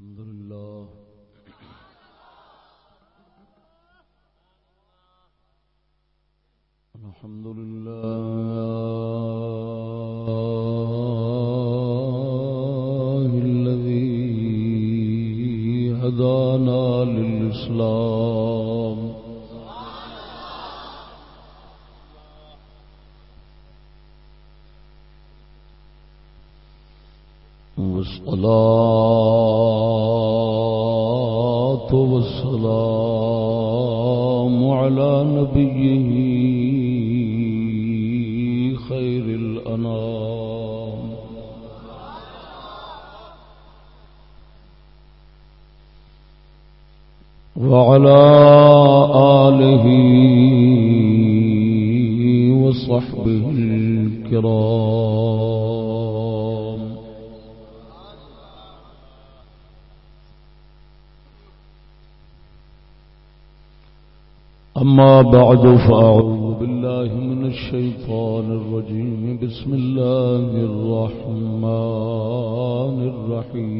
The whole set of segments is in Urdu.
الحمد لله. الحمد لله الذي هدانا للإسلام. والصلاة وعلى آله وصحبه الكرام. أما بعد فأعوذ بالله من الشيطان الرجيم. بسم الله الرحمن الرحيم.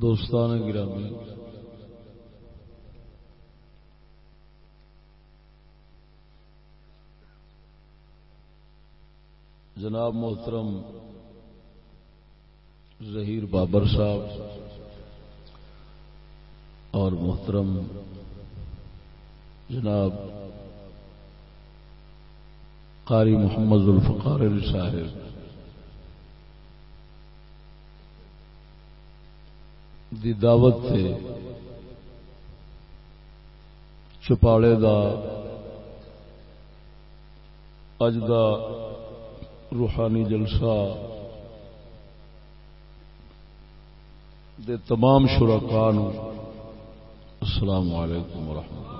دوستان گرامی۔ جناب محترم ظہیر بابر صاحب اور محترم جناب قاری محمد الفقار صاحب۔ دی دعوت سے چپاڑے دا اج دا روحانی جلسہ دے تمام شرکان السلام علیکم ورحمۃ اللہ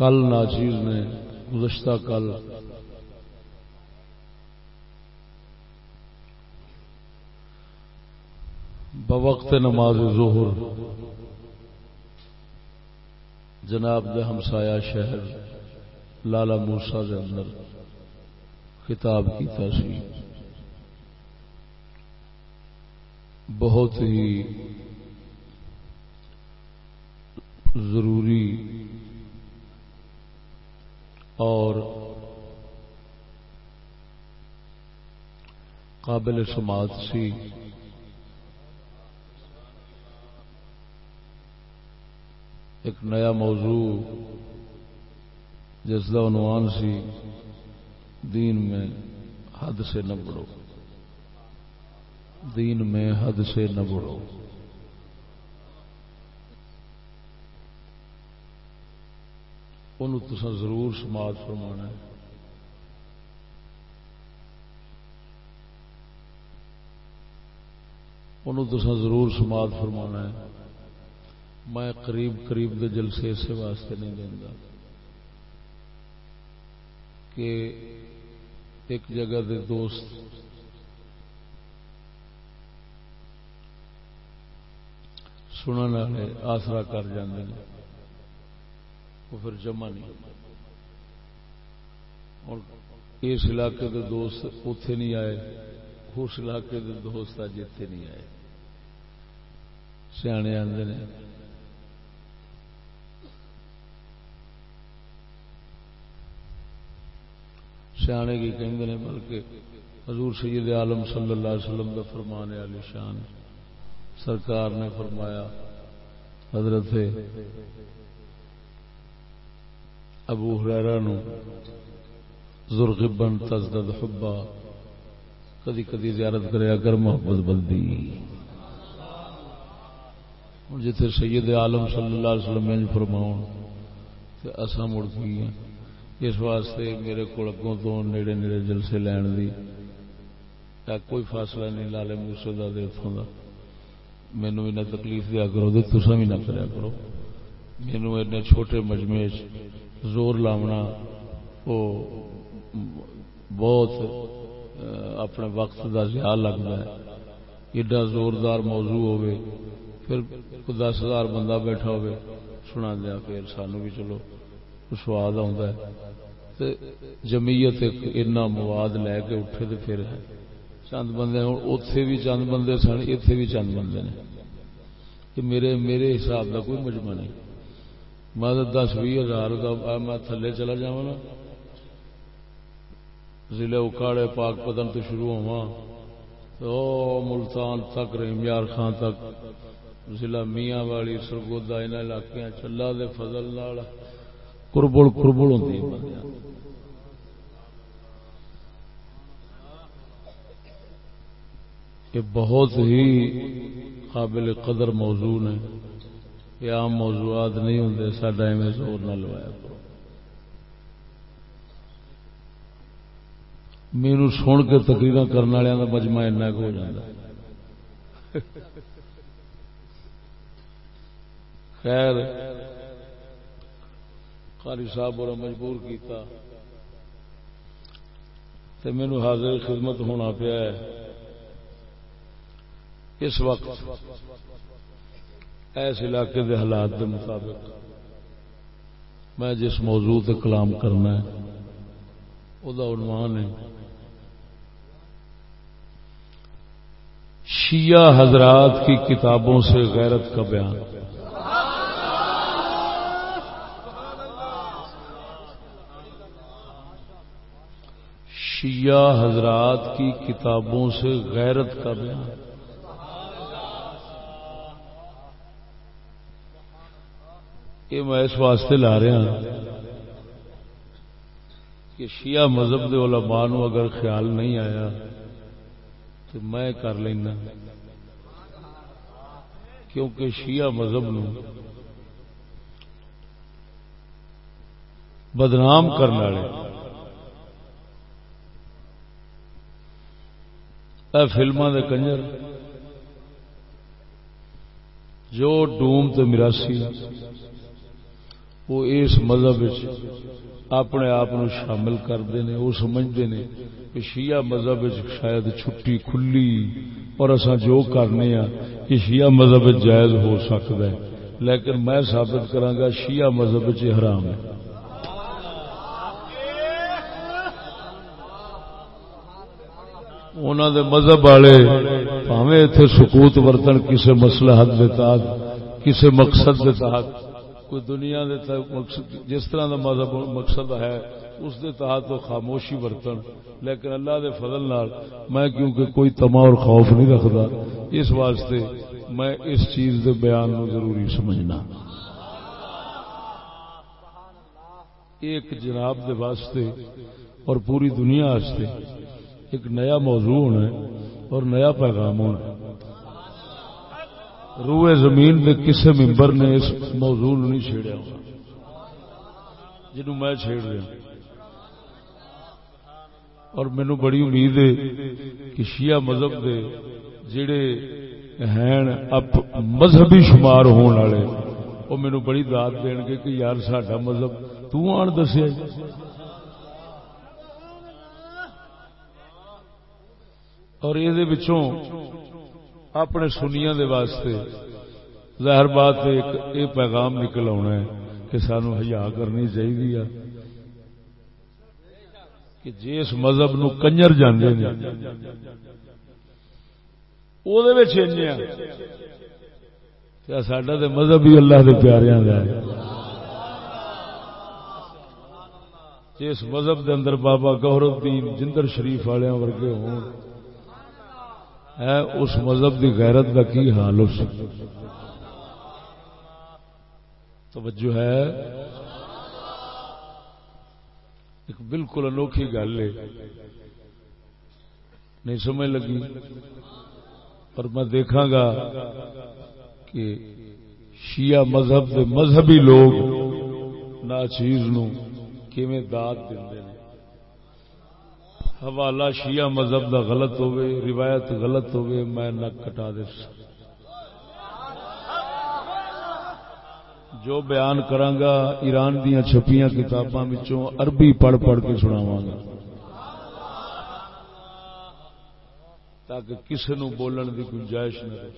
کل ناچیز نے گزشتہ کل بوقت نماز ظہر جناب دے ہمسایا شہر لالا موسا دے اندر خطاب کی تاثیر بہت ہی ضروری اور قابل سماعت سی۔ ایک نیا موضوع جس کا عنوان سی، دین میں حد سے نہ بڑھو۔ دین میں حد سے نہ بڑھو۔ ان ضرور سماعت فرمانا ہے۔ انہوں تسا ضرور سماعت فرمانا ہے۔ میں قریب قریب دے جلسے اسے واسطے نہیں دینا کہ ایک جگہ دے دوست سننے والے آسرا کر جاندے ہیں وہ پھر جمع نہیں اور اس علاقے کے دوست اتے نہیں آئے، اس علاقے کے دوست اج اتے نہیں آئے۔ سیانے آتے ہیں سیانے کی کہیں نے، بلکہ حضور سید عالم صلی اللہ علیہ وسلم کا فرمانے والی شان سرکار نے فرمایا، حضرت ابو ہرا نو زرغبن تزدد حبا، کدی کدی زیارت کرے اگر محبت بندی بلدی جتھے سید عالم صلی اللہ علیہ وسلم جی فرماؤ اصا مڑ گئی اس واسطے میرے کو اگوں تو نیڑے نیڑے جلسے لین دی۔ کوئی فاصلہ نہیں، لالے موسے کا اتوں کا مینو بھی نہ تکلیف دیا کرو تسا بھی نہ کریا کرو۔ مینو ایسے چھوٹے مجمے زور لاونا، وہ بہت اپنے وقت کا زیادہ لگتا ہے۔ ایڈا زوردار موضوع ہوئے پھر دس ہزار بندہ بیٹھا ہوئے سنا دیا پھر سانو بھی چلو سواد آ جمیت اینا مواد لے کے اٹھے تو پھر ہے۔ چند بندے ہوں اتے بھی چند بندے سن اتے بھی چند بندے نے۔ کہ میرے میرے حساب کا کوئی مجمع نہیں۔ میں دس بھی ہزار کا میں تھلے چلا جا ضلع اکاڑے پاک پتن تو شروع ہوا او ملتان تک رحیم یار خان تک۔ ضلع میاں والی، سرگودا ان علاقے چلا دے فضل کربڑ کربڑ ہوتی یہ بہت ہی قابل قدر موضوع نے۔ یہ عام موضوعات نہیں ہوں سڈا ایویں زور نہ لوایا کرو۔ میرے سن کے تقریر کرنے والوں کا مجمع ایسا ہو جاتا خیر، قاری صاحب اور مجبور کیتا۔ تے مینو حاضر خدمت ہونا پیا ہے۔ اس وقت ایس علاقے دے حالات دے مطابق میں جس موضوع تے کلام کرنا ہے وہ عنوان ہے، شیعہ حضرات کی کتابوں سے غیرت کا بیان۔ شیعہ حضرات کی کتابوں سے غیرت کا بیان۔ یہ میں اس واسطے لا رہا ہوں کہ شیعہ مذہب دے علماء نو اگر خیال نہیں آیا تو میں کر لینا۔ کیونکہ شیعہ مذہب نو بدنام کرنے والے اے فلما دے کنجر جو ڈوم تو مراسی وہ اس مذہب اپنے آپ شامل کرتے ہیں وہ سمجھتے ہیں کہ شیعہ مذہب شاید چھٹی کھلی اور اصا جو کرنے ہاں کہ شیعہ مذہب جائز ہو سکتا ہے۔ لیکن میں ثابت کرا شیعہ مذہب حرام ہے۔ انہوں دے مذہب والے پاوے اتنے سکوت ورتن کسی مسئلہ حد کے تحت کسی مقصد کے تحت۔ کوئی دنیا دے مقصد جس طرح دا مذہب مقصد ہے، اس دے تحت وہ خاموشی برتن۔ لیکن اللہ دے فضل نال میں کیونکہ کوئی تما اور خوف نہیں رکھتا، اس واسطے میں اس چیز دے بیان نو ضروری سمجھنا۔ ایک جناب دے واسطے اور پوری دنیا واسطے ایک نیا موضوع ہونا ہے اور نیا پیغام ہونا ہے۔ روئے زمین دے کسے ممبر نے اس موضوع نہیں چھیڑیا ہوا جنہوں میں چھیڑ رہا اور مینو بڑی امید ہے کہ شیعہ مذہب دے جڑے ہیں مذہبی شمار ہونے والے، وہ مینو بڑی داد دین گے کہ یار ساڈا مذہب تن دسیا۔ اور یہ اپنے سنیا دے واسطے۔ ظاہر بات ایک یہ پیغام نکل آنا ہے کہ سانو ہیا کرنی چاہیے کہ جس مذہب نو کنجر جانے سڈا تو مذہب ہی اللہ کے پیاروں کا ہے۔ جس مذہب دے اندر بابا گورو الدین، جندر شریف والوں ورگے ہون۔ ہے، اس مذہب دی غیرت کا کی حال ہو سکتا؟ توجہ ہے۔ ایک بالکل انوکھی گل ہے۔ نہیں سمجھ لگی۔ پر میں دیکھا گا کہ شیعہ مذہب دے مذہبی لوگ نہ چیز نو کیویں داد دے حوالہ شیعہ مذہب دا غلط ہوئے روایت غلط ہوئے میں نہ کٹا دے۔ جو بیان کرانگا، ایران دیا چھپیاں کتاباں وچوں عربی پڑھ پڑھ کے سناواں گا تاکہ کسی نو بولن دی گنجائش نہ رہے۔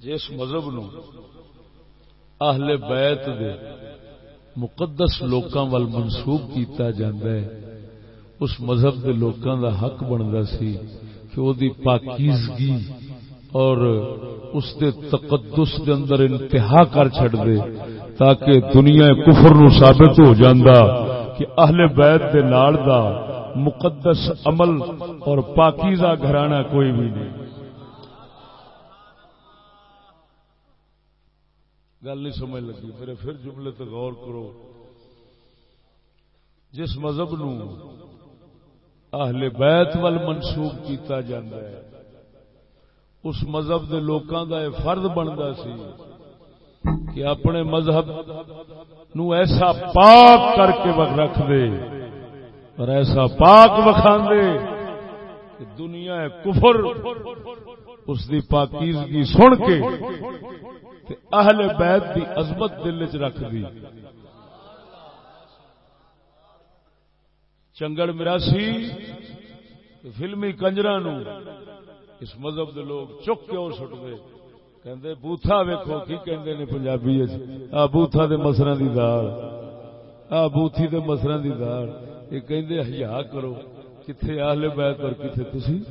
جس مذہب نو اہل بیت دے مقدس لوکاں وال منسوب کیتا جاندا ہے۔ اس مذہب دے لوکاں دا حق بندا سی کہ او دی پاکیزگی اور اس دے تقدس دے اندر انتہا کر چھڑ دے تاکہ دنیا کفر نو ثابت ہو جاندا کہ اہل بیت دے نال دا مقدس عمل اور پاکیزہ گھرانہ کوئی بھی نہیں۔ گل نہیں سمجھ لگی۔ میرے پھر جملے تو غور کرو۔ جس مذہب نو اہل بیت وال منسوب کیتا جاندہ ہے، اس مذہب دے لوکاں دا یہ فرد بنتا سی کہ اپنے مذہب نو ایسا پاک کر کے رکھ دے اور ایسا پاک وکھا دے کہ دنیا کفر۔ اس دی پاکیزگی سن کے تے اہل بیت دی عظمت دل چ رکھ دی۔ چنگڑ مراسی فلمی کنجرا نو اس مذہب دے لوگ چک کے اور سٹ دے کہندے، بوتھا ویکھو، کی کہندے نے پنجابی آ بوتھا دے مسراں دی دال۔ آ بوتھی دے مسراں دی دال۔ یہ کہندے حیا کرو۔ کتھے اہل بیت اور کتھے تسی؟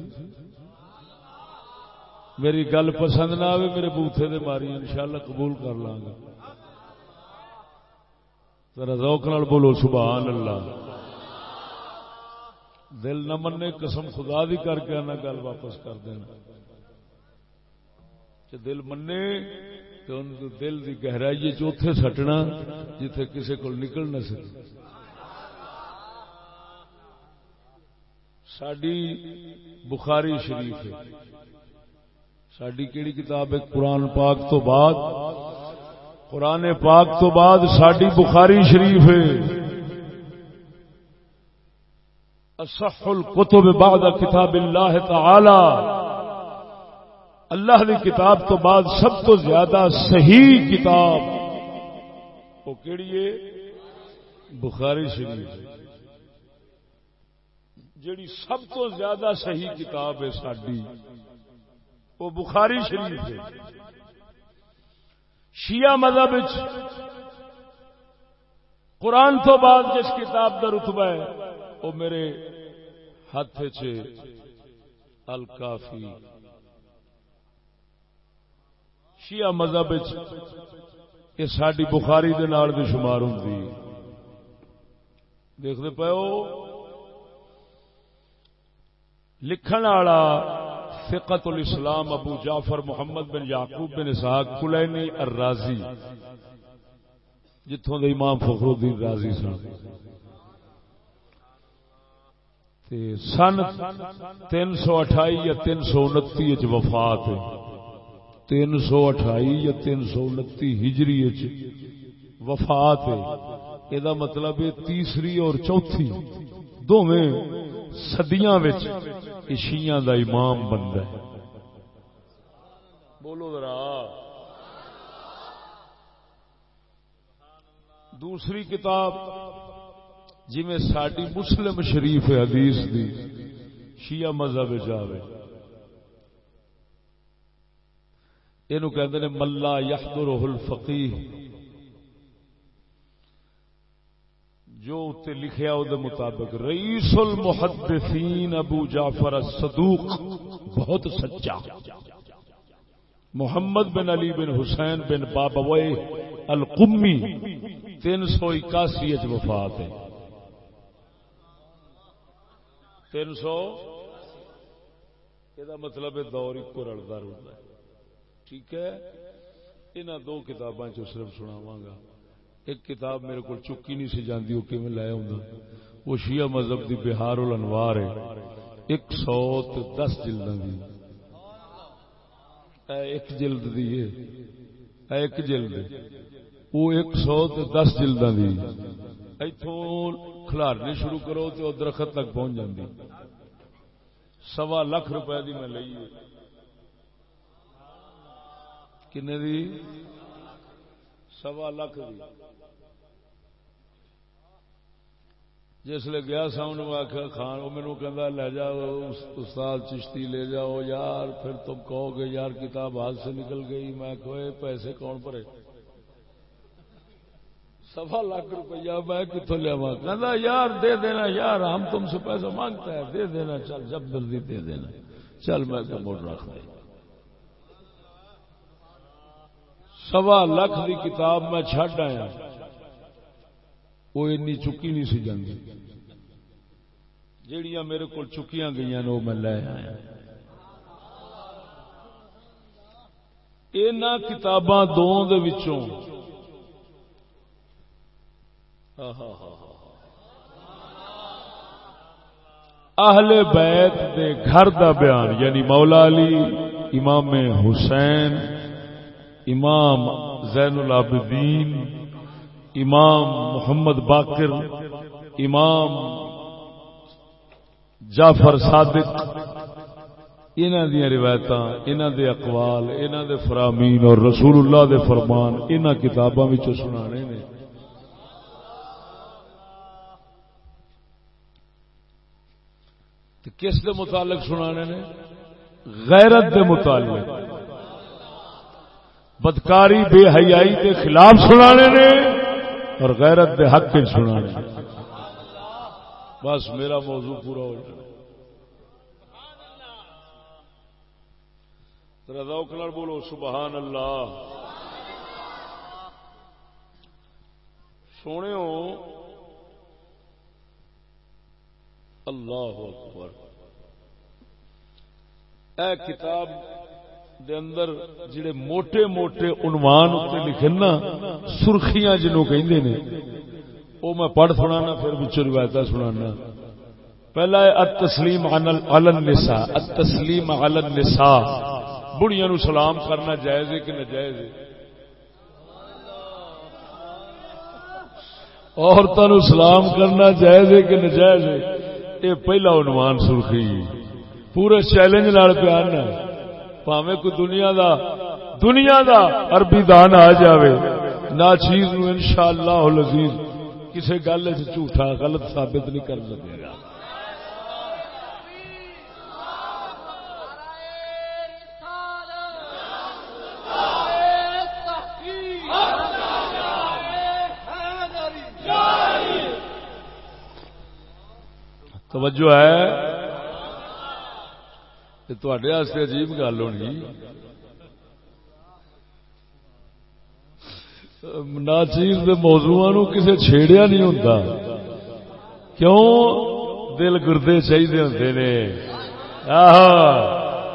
میری گل پسند نہ آئے میرے بوتھے دے ماری، انشاءاللہ قبول کر لاں گا۔ ذرا ذوق نال بولو سبحان اللہ دل نہ مننے قسم خدا دی کر کے نہ گل واپس کر دینا۔ کہ دل منے تو ان دل دی گہرائی چوتھے سٹنا جتھے کسے کو نکل نہ سکے۔ ساڈی بخاری شریف ہے۔ ساری کیڑی کتاب ہے؟ قرآن پاک تو بعد۔ قرآن پاک تو بعد ساری بخاری شریف ہے۔ اصح القتب بعد کتاب اللہ تعالی۔ اللہ کی کتاب تو بعد سب تو زیادہ صحیح کتاب۔ وہ کیڑی ہے؟ بخاری شریف ہے۔ جیڑی سب تو زیادہ صحیح کتاب ہے ساری وہ بخاری شریف ہے۔ شیعہ مذہب قرآن تو بعد جس کتاب کا رتبہ ہے، وہ میرے ہاتھ الکافی۔ شیعہ مذہب یہ ساری بخاری دے نال بھی شمار ہوں دیکھتے پے لکھن والا فقت الاسلام ابو جعفر محمد بن یعقوب بن اسحاق کلینی الرازی جتوں دے امام فخر الدین رازی سن۔ تے سن تین سو اٹھائی یا تین سو انتی وفات تین سو اٹھائی یا تین سو انتی ہجری وفات یہ مطلب ہے تیسری اور چوتھی دونوں سدیاں دا امام بنتا ہے۔ بولو ذرا۔ دوسری کتاب جی میں ساری مسلم شریف حدیث دی شیعہ مذہب جاوے یہ کہ ملا یحضر الفقیح جو اتنے لکھیا وہ مطابق، رئیس المحدثین ابو جعفر الصدوق، بہت سچا۔ محمد بن علی بن حسین بن بابوئے القمی، تین سو اکاسی وفات ہے۔ تین سو؟ یہ مطلب دور ایک رلتا رلتا ہے۔ ٹھیک ہے؟ ان دو کتاباں صرف سناواں گا۔ ایک کتاب میرے کو چکی نہیں سی جاندی، وہ کیون لے آؤں وہ شیعہ مذہب دی بہار الانوار ہے۔ ایک سو دس جلدوں کی ایک جلد دی ہے۔ ایک جلد۔ وہ ایک سو دس جلدوں کی اتوں کھلارنے شروع کرو تو درخت تک پہنچ جاندی۔ سوا لاکھ روپے دی میں لئی کنے دی؟ سوا لاکھ دی۔ گیا سا، انہوں آخیا خان وہ میرے کہ لے جاؤ استاد چشتی لے جاؤ، یار، پھر تم کہو گے، یار، کتاب ہاتھ سے نکل گئی۔ میں کہ پیسے کون بھرے؟ سوا لاکھ روپیہ میں کتوں لیا کہ یار، دے دینا، یار، ہم تم سے پیسہ مانگتا ہے، دے دینا، چل، جب جلدی دے دینا۔ چل، میں موڑ رکھ دے۔ سوا لکھ دی کتاب میں چڈ آیا۔ وہ این چکی نہیں سی جاندی۔ جہیا میرے کو چکیاں گئی وہ میں لے آیا۔ ان کتاباں دون اہل بیت دے گھر دا بیان یعنی مولا علی، امام حسین امام زین العابدین امام محمد باقر، امام جعفر صادق انہ دیا روایت انہ دے اقوال انہ دے فرامین اور رسول اللہ دے فرمان انہ کتاباں سنانے نے۔ کس دے متعلق سنانے نے؟ غیرت دے متعلق۔ بدکاری بے حیائی کے خلاف سنانے نے اور غیرت دے حق کے سنانے بس میرا موضوع پورا ہو جائے۔ رضا بولو، سبحان اللہ۔ سونے ہو۔ اللہ اکبر۔ اے کتاب دے اندر جڑے موٹے موٹے عنوان اتنے لکھے نا، سرخیاں جنوں کہندے نے، او میں پڑھ سنانا، پھر وچ روایت سنانا۔ پہلا ہے، التسلیم علی النساء، التسلیم علی النساء۔ بڑیاں نو سلام کرنا جائز ہے کہ ناجائز ہے؟ عورتوں نو سلام کرنا جائز ہے کہ ناجائز ہے؟ یہ پہلا عنوان سرخی۔ پورے چیلنج نال پیار نہ پاوے کوئی دنیا دا دنیا دا عربی دان آ جاوے۔ نہ چیز نو انشاءاللہ العزیز، کسے گل وچ جھوٹا غلط ثابت نہیں کر سکے گا۔ توجہ ہے؟ تے عجیب گل ہونی ناچیز دے موضوع نو کسے چھیڑیا نہیں ہوتا کیوں دل گردے چاہیے ہوتے نے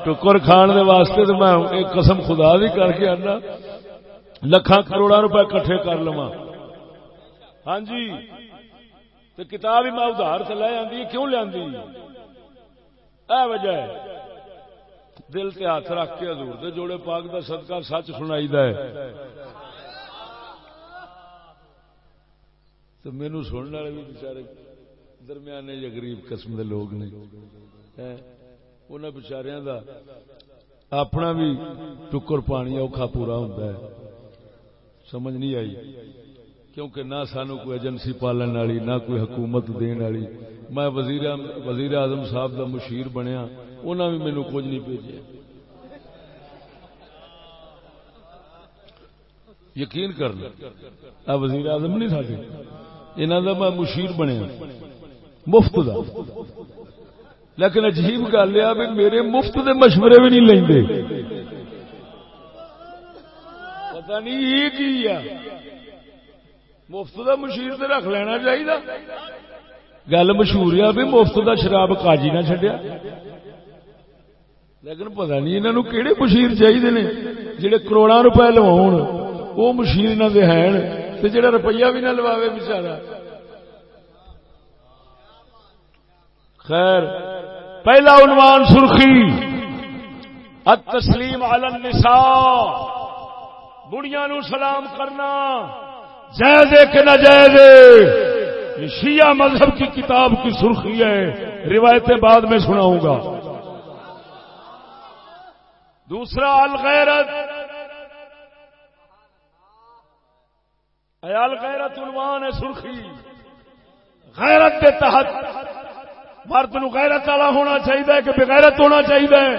ٹکر کھان دے واسطے تو میں ایک قسم خدا بھی کر کے آنا لکھان کروڑا روپے کٹھے کر لوا ہاں جی کتاب ہی میں ادھار سے لے آدھی کیوں لیا وجہ ہے دل تے ہاتھ رکھ کے حضور دے جوڑے پاک دا صدقہ سچ سنائی دا ہے۔ تو مینو سننے والے بھی بچارے درمیانے یا غریب قسم دے لوگ نے۔ انہوں بچاریاں دا اپنا بھی ٹکر پانی اوکھا پورا ہوتا ہے۔ سمجھ نہیں آئی؟ کیونکہ نہ سانو کوئی ایجنسی پالن والی، نہ کوئی حکومت دین والی۔ میں وزیر وزیر اعظم صاحب دا مشیر بنیا۔ انہوں بھی مینو کچھ نہیں بھیجا یقین کرنا وزیر اعظم نہیں سارے انہوں کا میں مشیر بنیا۔ مفت دا۔ لیکن عجیب گل یہ میرے مفت دے مشورے بھی نہیں لیں پتا نہیں یہ کی مفت دا مشیر تے رکھ لینا چاہیے گل مشہور ہے بھی مفت دا شراب کاجی نہ چڈیا لیکن پتا نہیں انہوں کہڑے مشیر چاہیے نے جہے کروڑا روپے لوا وہ مشیر انہوں کے ہیں جڑا روپیہ بھی نہ لوا بچارا خیر، پہلا عنوان سرخی، التسلیم علی النساء، بڑیاں نو سلام کرنا، جائز کہ نہ جائز شیعہ مذہب کی کتاب کی سرخی ہے، روایتیں بعد میں سناؤں گا۔ دوسرا، الغیرت۔ الغیرت عنوان ہے سرخی۔ غیرت کے تحت۔ مرد نو غیرت والا ہونا چاہیے، کہ بغیرت ہونا چاہیے۔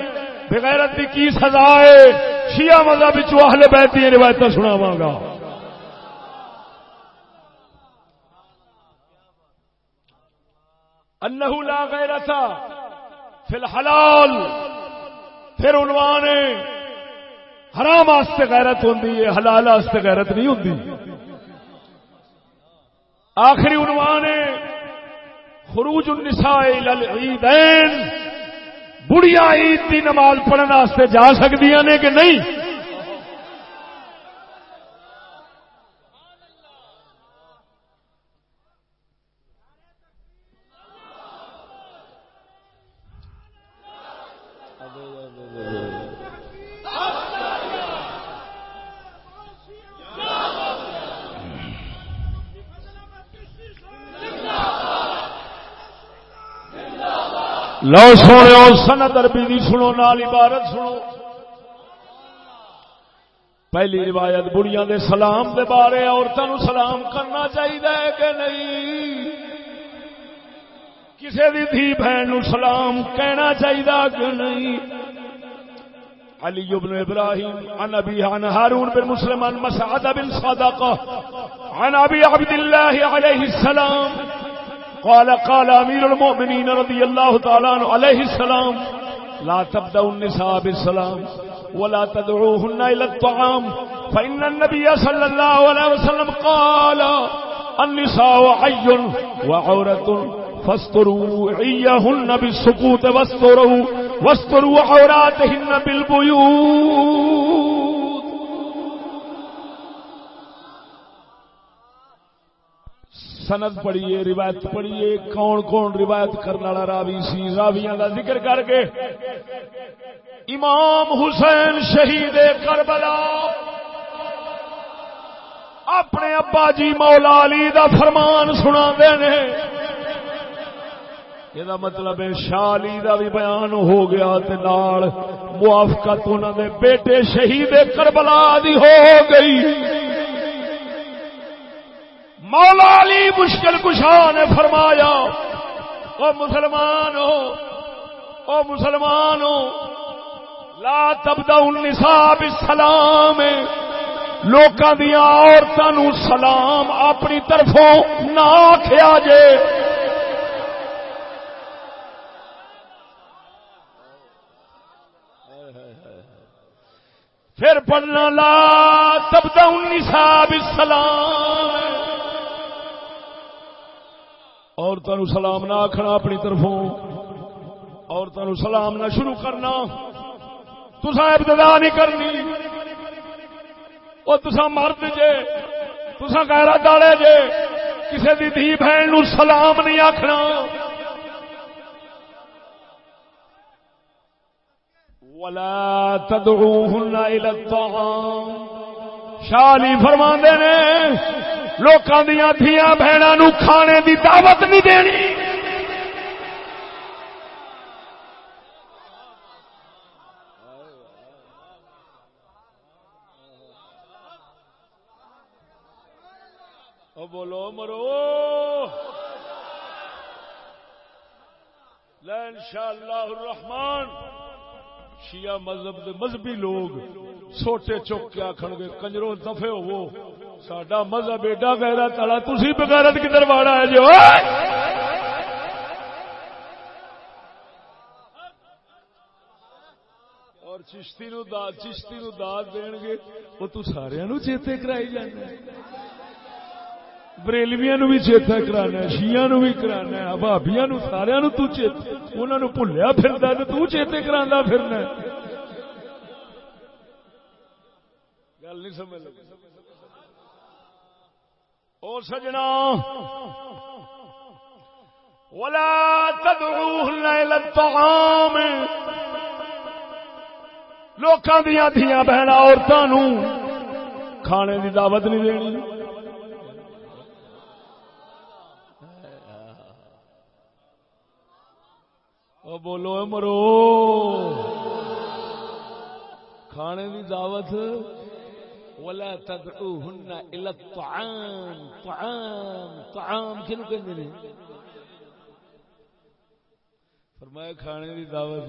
بغیرت کی کی سزا ہے؟ شیعہ مذہب اہل بیت دی روایت سناواں گا۔ انہو لا غیرت فی الحلال۔ پھر عنوان ہے۔ حرام واسطے غیرت ہوندی ہے، حلال واسطے غیرت نہیں ہوندی۔ آخری عنوان ہے، خروج النساء العیدین۔ بڑیا عید کی نماز پڑھنے واسطے جا سکتی نے کہ نہیں؟ لو سونے سنت اربی دی سنو، نال عبارت سنو۔ پہلی روایت، بڑیاں دے سلام دے بارے عورتوں سلام کرنا چاہیے کہ نہیں؟ کسی بھی دھی بہن سلام کہنا چاہیے کہ نہیں؟ علی بن ابراہیم، عن ابی، عن ہارون بن مسلم عن مسعد بن صادقہ عن ابی عبد اللہ علیہ السلام۔ قال قال امير المؤمنين رضي الله تعالى عليه السلام، لا تبدا النساء بالسلام ولا تدعوهن الى الطعام. فان النبي صلى الله عليه وسلم قال، النساء حي وعوره فاستروا عيهن بالسكوت، واستروا واستروا عوراتهن بالبيوت. سند پڑھیے، روایت پڑھیے، کون کون روایت کرنے والا راوی سی؟ راویاں کا ذکر کر کے امام حسین شہید کربلا اپنے ابا جی مولا علی دا فرمان سنا یہ مطلب شالی دا بھی بیان ہو گیا نال موافقت انہوں نے بیٹے شہید کربلا دی ہو گئی۔ مولا علی مشکل کشا نے فرمایا، او مسلمان ہو، او مسلمان ہو، لا تبدا النساء بالسلام. لوکاں دیا عورتوں سلام اپنی طرفوں نہ آخیا جے۔ پھر پڑھنا، لا تبدا النساء بالسلام عورتوں سلام نہ آخنا اپنی طرفوں، عورتوں سلام نہ شروع کرنا۔ تسا ابتدا نہیں کرنی۔ وہ تسا مرد جے تسا گہرا دالے جے کسی کی دھی بہن نو سلام نہیں آخنا ولا تدعوهن الى الطعام۔ شالی فرما نے لوکاں دیاں دھیاں بہناں نو کھانے دی دعوت نہیں دینی۔ بولو مرو۔ لین شاء اللہ الرحمان شیعہ مذہب دے مذہبی لوگ سوٹے چک کے آخر گے کنجرو دفے ہو سڈا مذہب ایڈا گہرا تلا تھی بغیرت کدھر واڑا ہے جو اور چشتی نو داد چشتی نو داد دین گے وہ تو سارے نو چیتے کرائی جانا بریلویا نو بھی چیتا کرانا شیا نو بھی کرانا بھابیا نو سارا نو انہوں بھولیا پھر تو چیتے کرا پھرنا گل نہیں سمجھ لگی اور سجنا. ولا تدعوهن الى الطعام. لوکاں دیاں دھیاں بہن عورتاں کھانے دی دعوت نہیں دینی. بولو مرو. کھانے کی دعوت ولا تدعوهن الى الطعام، طعام طعام کینو کہندے نے فرمایا کھانے دی دعوت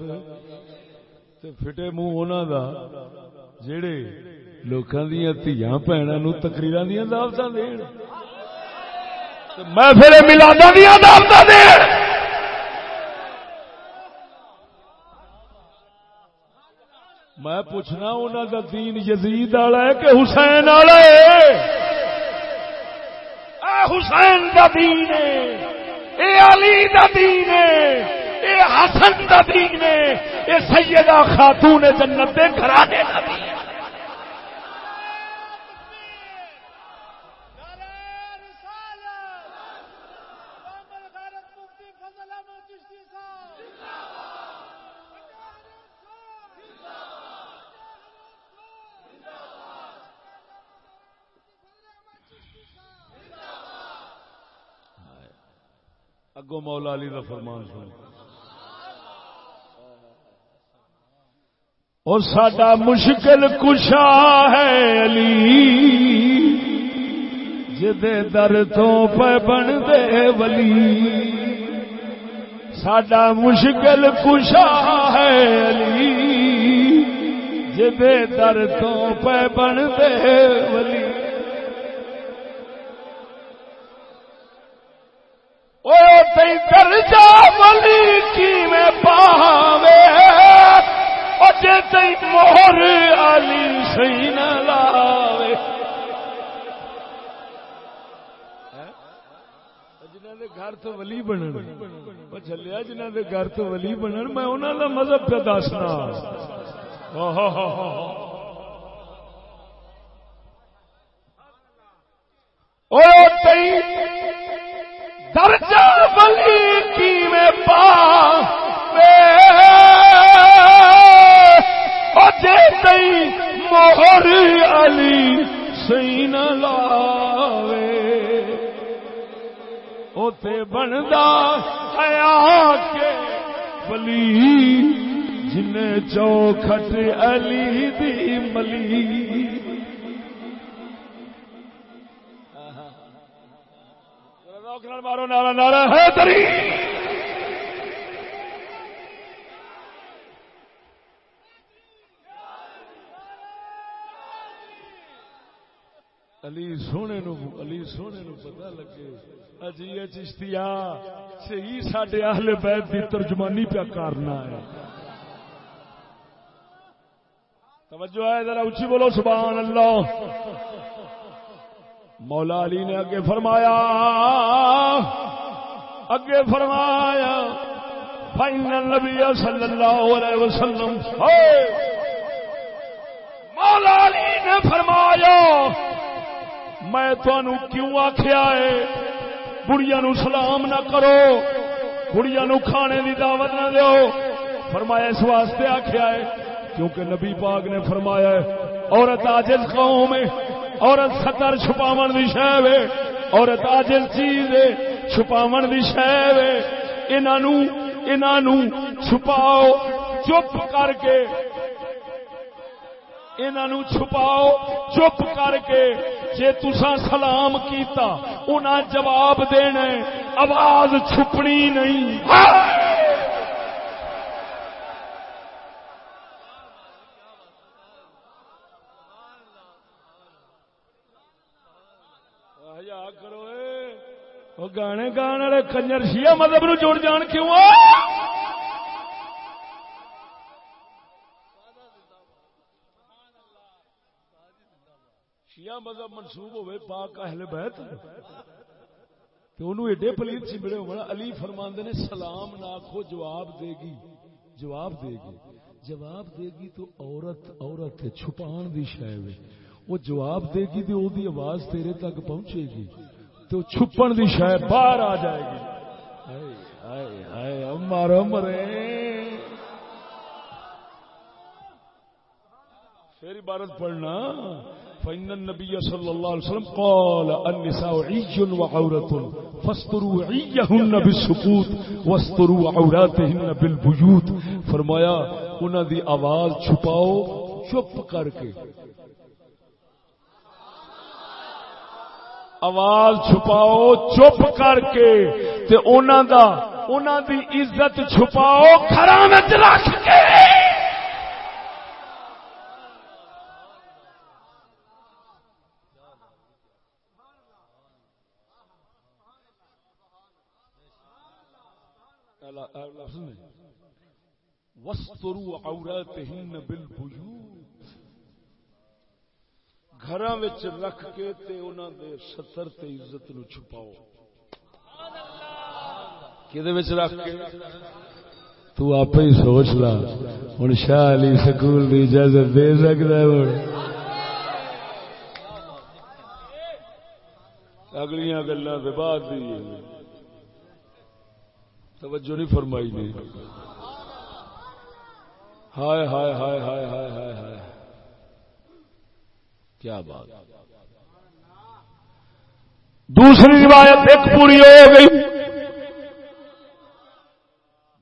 تے پھٹے منہ انہاں دا جڑے لوکاں دیاں تھیاں بہناں نو تقریراں دیاں دعوتاں دین۔ تے محفل میلاداں دیاں دعوتاں دین۔ میں پوچھنا انہوں کا دین یزید والا ہے کہ حسین والا ہے؟ حسین کا دین ہے، اے علی دا دین ہے، اے حسن دا دین ہے، اے سیدہ خاتون جنت دے گھرانے دا دین ہے مولا علی کا فرمان سن اور سڈا مشکل کشا ہے علی۔ جدے در تو پہ بن دے ولی۔ سڈا مشکل کشا ہے علی۔ جدے در تو پہ بن دے ولی۔ درجہ ولی کی میں پاوے اجے تئی مہر علی سی نہ لاوے ہاں؟ گھر تو ولی بنن۔ چلیا جنہ دے گھر تو ولی بنن، میں انہوں کا مذہب پہ دسنا۔ ہاں، ہاں، درجہ بلی کی میں پا تئی موہر علی سی نہ لاوے۔ اوتے بندا حیا کے بلی جن چوکھٹ علی دی ملی۔ مارو نارا نارا ہے تری۔ علی سونے نو، علی سونے نو پتا لگے۔ اجی چشتیا صحیح سڈے اہل بیت کی ترجمانی پیا کرنا ہے۔ توجہ ہے، ذرا اچھی بولو، سبحان اللہ۔ مولا علی نے اگے فرمایا اگے فرمایا فائن نبی صلی اللہ علیہ وسلم مولا علی نے فرمایا، میں تھانوں کیوں آخیا ہے؟ بڑیا نو سلام نہ کرو بڑیا نو کھانے دی دعوت نہ دیو۔ فرمایا، اس واسطے آخیا ہے، کیونکہ نبی پاک نے فرمایا ہے، عورت آجل قوم ہے۔ عورت ستر چھپاون دی شہ ہے عورت آجل چیز ہے چھپاون دی شہ ہے انہوں انہوں چھپاؤ، چپ کر کے انہوں چھپاؤ، چپ کر کے جے تسا سلام کیتا، انہاں جواب دینا آواز چھپنی نہیں۔ کرو گانے والے کنجر شیا مذہب نو جڑ جان کیوں شیا مذہب منسوب ہوئے پاک اہل بیت تو انہوں ایڈے پلیت چمڑے ہونا علی فرماندے نے سلام نہ آخو جواب دے گی۔ جواب دے گی۔ جواب دے گی تو عورت عورت چھپان دی شاید وہ جواب دے گی تو دی آواز تیرے تک پہنچے گی۔ تو چھپن دی شاید باہر آ جائے گی۔ مارو مرے پھر عبارت پڑھنا۔ فإن النبي صلى الله عليه وسلم قال النساء عي وعورة فاستروا عيهن بالسكوت واستروا عوراتهن بالبيوت۔ فرمایا، انہاں دی آواز چھپاؤ، چپ کر کے۔ آواز چھپاؤ، چپ کر کے تے انہاں دا، انہاں دی عزت چھپاؤ گھراں وچ رکھ کے۔ وسترو عوراتهن بالبيوت۔ گھراں وچ رکھ کے تے انہاں دے ستر تے عزت نو چھپاؤ۔ کدے وچ رکھ کے؟ تو آپ ہی سوچ لا۔ ہن شاہ علی سکول دی اجازت دے سکدا ہے ہن۔ اگلیاں گلاں بعد دی۔ توجہ نہیں فرمائی ہائے ہائے ہائے ہائے ہائے ہائے ہائے۔ کیا بات؟ دوسری روایت ایک پوری ہو گئی۔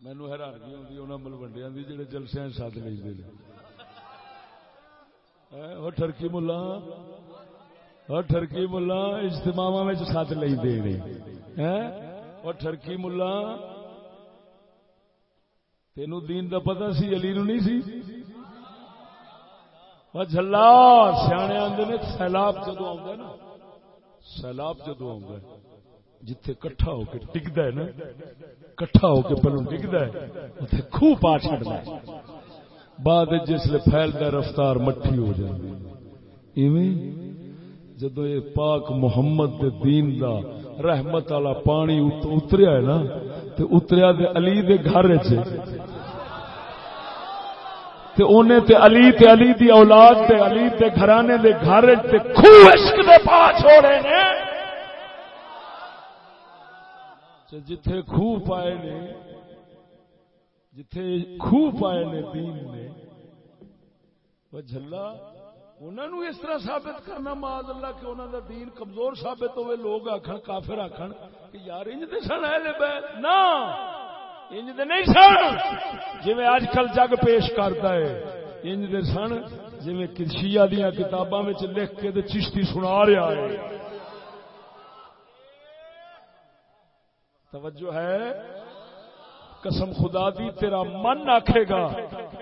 مینو حیرانگی ہوتی انہوں ملوڈیا کی جڑے جلسے سد لے وہ ٹرکی ملا۔ وہ ٹرکی ملا اجتماع سد لے وہ ٹرکی ملا۔ تین دین دا پتا سی، علی نو نہیں سی۔ جلا سیانے آدھے نے سیلاب جدو آ سیلاب جدو آ جتھے کٹھا ہو کے ٹکتا ہے نا کٹھا ہو کے پہلو ٹکتا ہے اتنے خوہ پا چڑھتا ہے بعد جسل پھیلتا رفتار مٹھی ہو جاتی ایویں جدو یہ پاک محمد دے دین دا رحمت والا پانی اتریا ہے نا تے اتریا دے علی دے گھر چ تے اونے تے علی تے علی دی اولاد تے علی تے گھرانے دے گھر تے خو عشق دے پا چھوڑے نے۔ جتھے خو پائے نے، جتھے خو پائے نے دین نے، وہ جھلا انہوں اس طرح ثابت کرنا ماد اللہ کہ انہوں دا دین کمزور ثابت ہوئے، لوگ آخر کافر آخر کہ یار انج دے سن اہل بیت، نہ! انج دے نہیں سن! جی اج کل جگ پیش کرتا ہے۔ انج دے سن جی کرشیا دیا کتاباں لکھ کے دے چشتی سنا رہا ہے۔ توجہ ہے؟ قسم خدا دی، تیرا من آکھے گا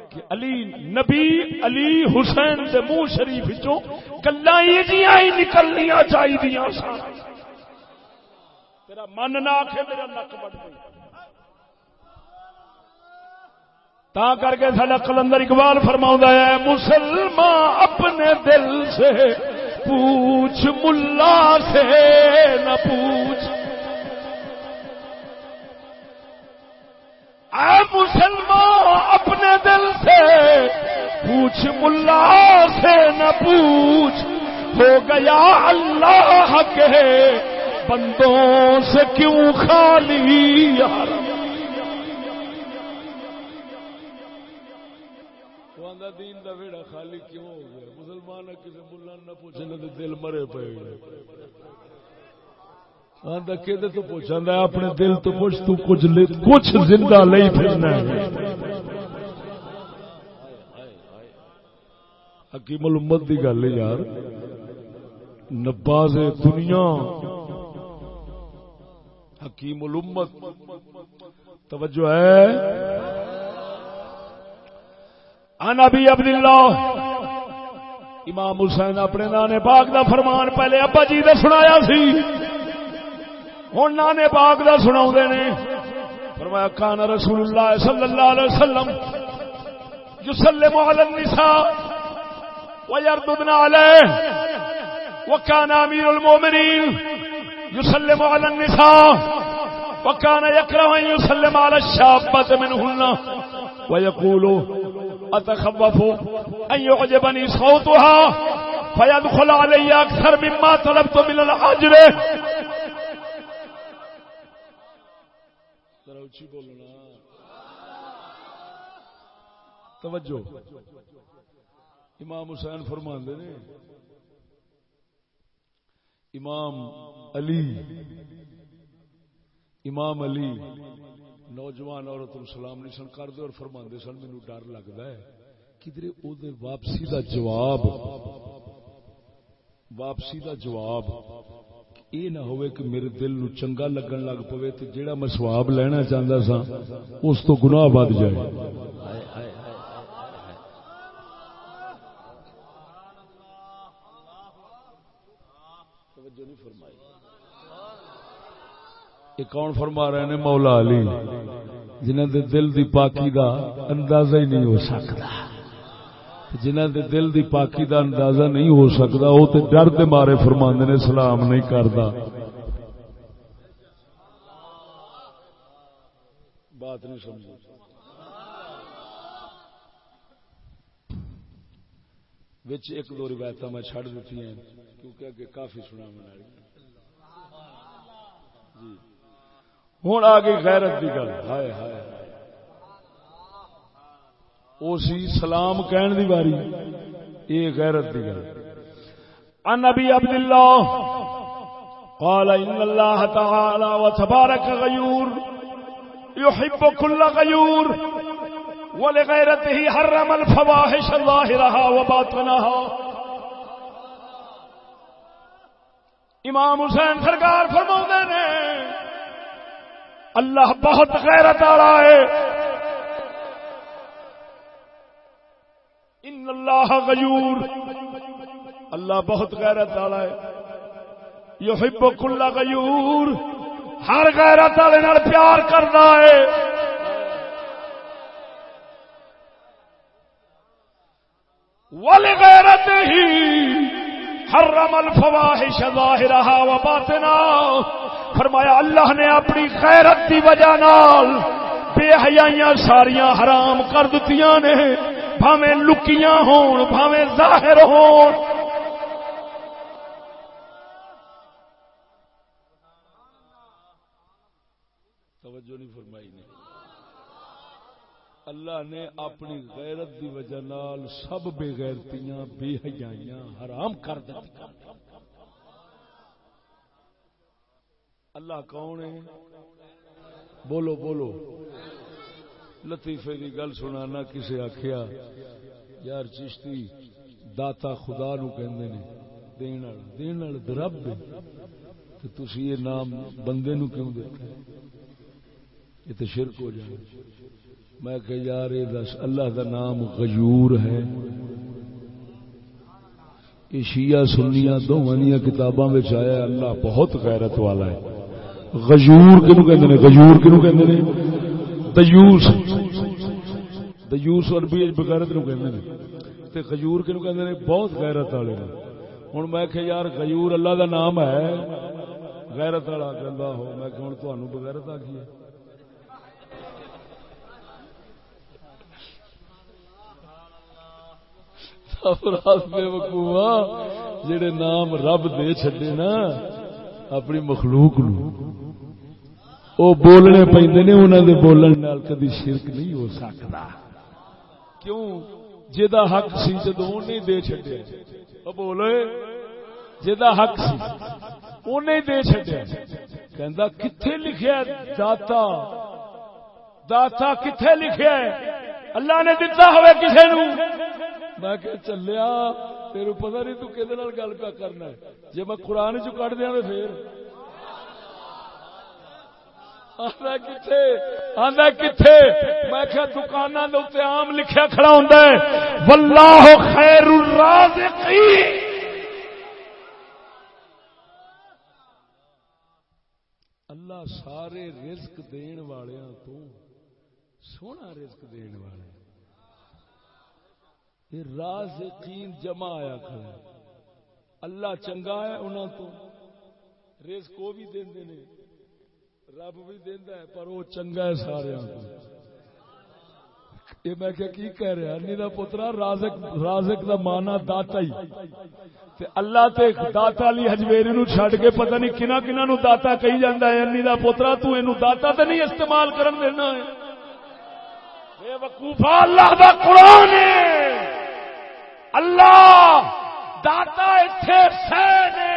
کہ علی، نبی علی حسین دے منہ شریف چوں گلاں ایجیاں ہی نکلنیاں چاہیے تیرا من نہ آکھے، میرا نک بڑھ گئی۔ تا کر کے سڈا کلندر اقبال فرما ہے، مسلمان اپنے دل سے پوچھ، ملا سے نہ پوچھ۔ اے مسلمان اپنے دل سے پوچھ، ملا سے نہ پوچھ۔ ہو گیا اللہ کے بندوں سے کیوں خالی؟ یار۔ دین دا ویڑا خالی کیوں ہو گیا؟ مسلمان کسی ملا نہ پوچھے نہ دل مرے پے آدھا کہ تو پوچھا اپنے دل تو پوچھ تو کچھ کچھ زندہ لئی پھرنا ہے۔ حکیم الامت دی گل یار، نباز دنیا۔ حکیم الامت، توجہ ہے؟ ان ابی عبداللہ۔ امام حسین اپنے نانے پاک دا فرمان پہلے ابا جی نے سنایا سی۔ ہوں نانے پاک دا سنا نے۔ فرمایا، کان رسول اللہ صلی اللہ علیہ وسلم یسلم علی النساء ويرددن عليه وكان امير المؤمنين يسلم على النساء۔ وكان يكره ان يسلم على الشابة منهن ويقول اتخوف ان يعجبني صوتها فيدخل علي اكثر مما طلبت من الاجر توجہ. امام حسین فرما نے. امام علی. امام علی. نوجوان عورت سلام نہیں سن کرتے اور فرما سن مینو ڈر لگتا ہے۔ کدھر او دے واپسی دا جواب؟ واپسی دا جواب؟ اے نہ ہوئے کہ میرے دل نو چنگا لگن لگ پوے تے جیڑا میں سواب لینا چاہتا سا اس تو گناہ بد جائے۔ یہ کون فرما رہے ہیں مولا علی؟ جنہ دے دل دی پاکی دا اندازہ ہی نہیں ہو سکتا۔ جنہ دے دل دی پاکی دا اندازہ نہیں ہو سکتا وہ تو ڈر دے مارے فرماندے نے سلام نہیں کرتا بات نہیں سمجھ ایک دو روایت میں چڑ دیتی ہیں، کیونکہ اگے کافی سنا من جی۔ ہوں آ گئی غیرت کی گل۔ ہائے ہائے۔ اسی سلام کہن دی باری یہ غیرت کی گل۔ ان ابي عبد الله قال ان الله تعالى وتبارك غيور يحب كل غيور ولغيرته حرم الفواحش ظاهرها وباطنها امام حسین سرکار فرما نے اللہ بہت غیرت والا ہے۔ ان اللہ غیور۔ اللہ بہت غیرت والا ہے۔ یحب کل غیور۔ ہر غیرت والے نال پیار کرنا ہے۔ ول غیرت ہی حرم الفواحش ظاہرها وباطنها فرمایا، اللہ نے اپنی غیرت کی وجہ نال بے حیائیاں ساریاں حرام کر دتیاں نے، بھاویں لکیاں ہون، بھاویں ظاہر ہون۔ توجہ نہیں فرمائی نے۔ اللہ نے اپنی غیرت دی وجہ نال سب بے غیرتیاں، بے حیائیاں حرام کر دتیاں۔ اللہ کون ہے؟ بولو بولو. لطیفے کی گل سنا کسی آخیا یار چشتی داتا خدا نو رب تھی یہ نام بندے نو کیوں دیتے یہ تو شرک ہو جائے۔ میں کہ یار یہ دس، اللہ کا نام غیور ہے۔ یہ شیعہ سنیا دونوں کتاباں آیا اللہ بہت غیرت والا ہے۔ غجور کنو کہ غجور کنو کہ دیوس. دیوس عربی بغیرت نو کہندے نے۔ تے غیور کینو کہندے نے؟ بہت غیرت والے نے۔ ہن میں کہ یار غیور اللہ دا نام ہے۔ غیرت والا کہندا ہو، میں کہ ہن تانوں بغیرت آ گئی ہے بے وقوع جڑے نام رب دے چھڈے نا۔ اپنی مخلوق نو۔ وہ بولنے پہ انہوں نے بولن نال کدی شرک نہیں ہو سکتا۔ کیوں؟ جا حق سی جدو نہیں دے چڈیا وہ بولے جا حق سی۔ انہیں دے چڈیا کہ کتنے لکھیا داتا؟ داتا کتنے لکھیا ہے؟ اللہ نے دتا ہوئے کسی نو۔ میں کہ چلیا تیرے پتہ نہیں تو کہ گل پہ کرنا ہے۔ جی میں قرآن چ کٹ دیا پھر۔ کتنے میں کیا دکان آم لکھیا کھڑا ہوں واللہ خیر الرازقین۔ اللہ سارے رزق دین والوں تو سونا رزق دین والے رازقین جمع آیا کھڑا ہے۔ اللہ چنگا ہے انہوں تو۔ رزق وہ بھی دیندے نے۔ رب بھی دینا ہے، پر وہ چنگا ہے سارے یہ میں کیا کی کہہ رہا انی دا پترا رازق رازق دا مانا داتا ہی۔ تے اللہ تے داتا علی حجویری نو چھڈ کے پتہ نہیں کنا کنا نو داتا کہی جاندا ہے۔ انی دا پترا تو اینو داتا تے نہیں استعمال کرن دینا ہے۔ بے وقوفا اللہ دا قرآن ہے۔ اللہ داتا ایتھے سہ نے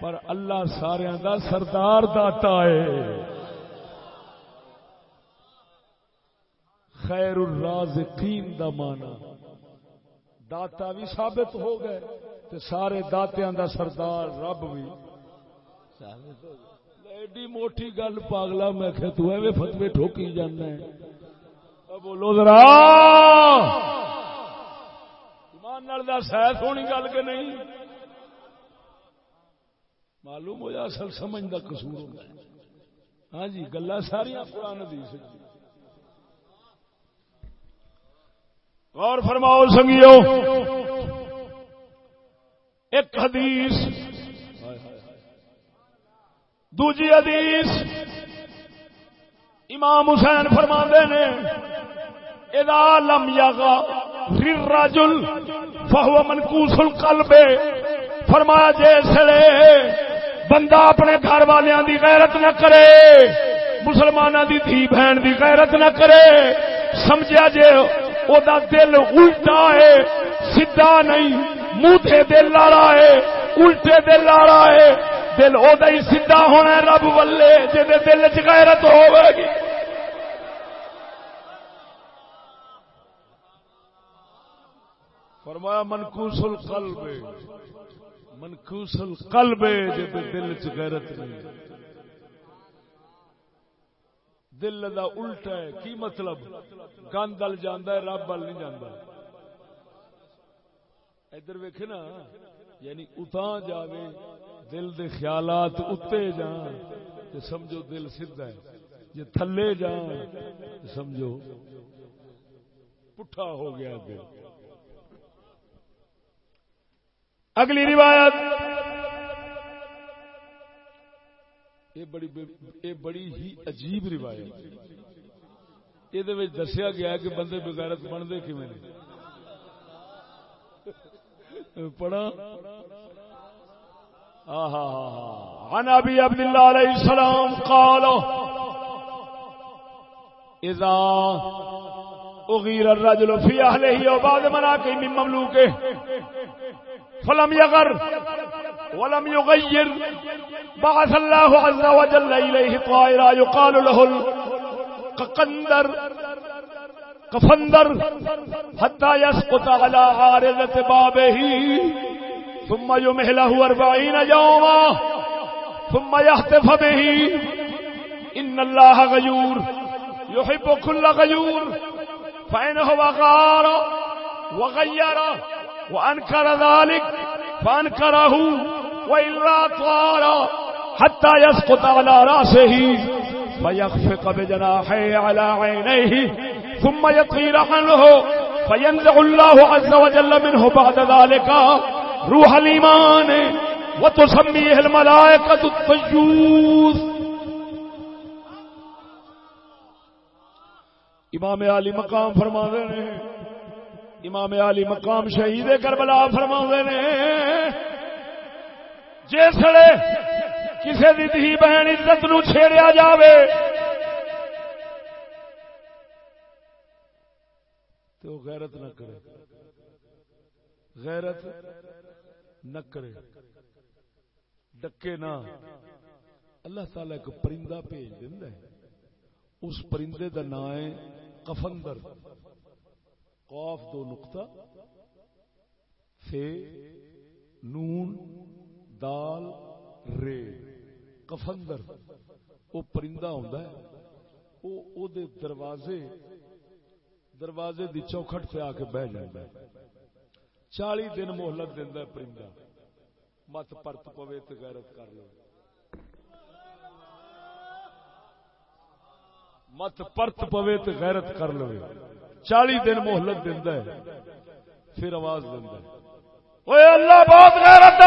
پر اللہ سارا دا سردار داتا ہے۔ خیر الرازقین دا مانا داتا بھی ثابت ہو گئے تے سارے داتیاں دا سردار، رب بھی۔ ایڈی موٹی گل پاگلا، میں کہ تو ایویں فتوی ٹھوکی جانا ہے بولو ذرا۔ ایمان نال دا سہ ہونی گل کہ نہیں؟ معلوم ہو جا اصل سمجھ کا قصور ہوتا ہے۔ ہاں جی گلا ساریا قرآن دی اور فرماؤ، سنگیو، ایک حدیث، دوجی حدیث، امام حسین فرما نے ادا لم یاگا رجل فہو منکوس القلب۔ فرمایا جیسے بندہ اپنے گھر والوں کی غیرت نہ کرے مسلمانوں کی دھی بہن کی غیرت نہ کرے سمجھا جے او دا دل الٹا ہے سیدا نہیں منہ دل لاڑا ہے، الٹے دل لاڑا ہے۔ دل او دا ہی سیدا ہونا ہے رب ولے جے دل چ غیرت ہوے گی۔ فرمایا منکوس القلب منکوس القلب جب دل چ غیرت نہیں۔ دل دا الٹا ہے، کی مطلب؟ گند ال جاندا ہے، رب ال نہیں جاندا۔ ادھر ویکھے نا یعنی اتاں جاوے، دل دے خیالات اتے جان تے سمجھو دل سیدھا ہے۔ جے تھلے جان تے سمجھو پٹھا ہو گیا دل۔ اگلی روایت۔ یہ بڑی یہ بڑی ہی عجیب روایت یہ دسیا گیا کہ بندے بغیرت بنتے کھے پڑھا عن ابي عبد الله عليه السلام قال، اذا اغير الرجل فی في اهله وبعد مناكب من مملوكه فلم يغر ولم يغير بعث الله عز وجل إليه طائرا يقال له القندر قفندر حتى يسقط على عارضة بابه. ثم يمهله أربعين يوما ثم يحتف به. إن الله غيور يحب كل غيور فإنه وغار وغير وأنكر ذلك فأنكره وإلا طار حتى يسقط على رأسه فيخفق بجناحيه على عينيه ثم يطير عنه فينزع الله عز وجل منه بعد ذلك روح الإيمان وتسميه الملائكة الطيوث امام علی مقام فرما نے۔ امام علی مقام شہید کربلا فرما نے۔ جسے کسی کی دھی بہن عزت نو چھیڑیا جاوے۔ تو غیرت نہ کرے۔ غیرت نہ کرے۔ ڈکے نہ۔ اللہ تعالی ایک پرندہ بھیج دینا ہے۔ اس پرندے کا نام ہے کفندر۔ قاف دو نقطہ۔ فے، نون، دال، رے۔ کفندر، وہ پرندہ ہوندا ہے۔ وہ او دے دروازے دروازے دی چوکھٹ پہ آ کے بہ جاندا ہے۔ چالی دن مہلت دیندا ہے پرندہ۔ مت پرت پوے تے غیرت کر لو۔ مت پرت پوے تے غیرت کر لو چالی دن مہلت دیندا ہے، پھر آواز دیندا ہے۔ اوے اللہ بہت غیرت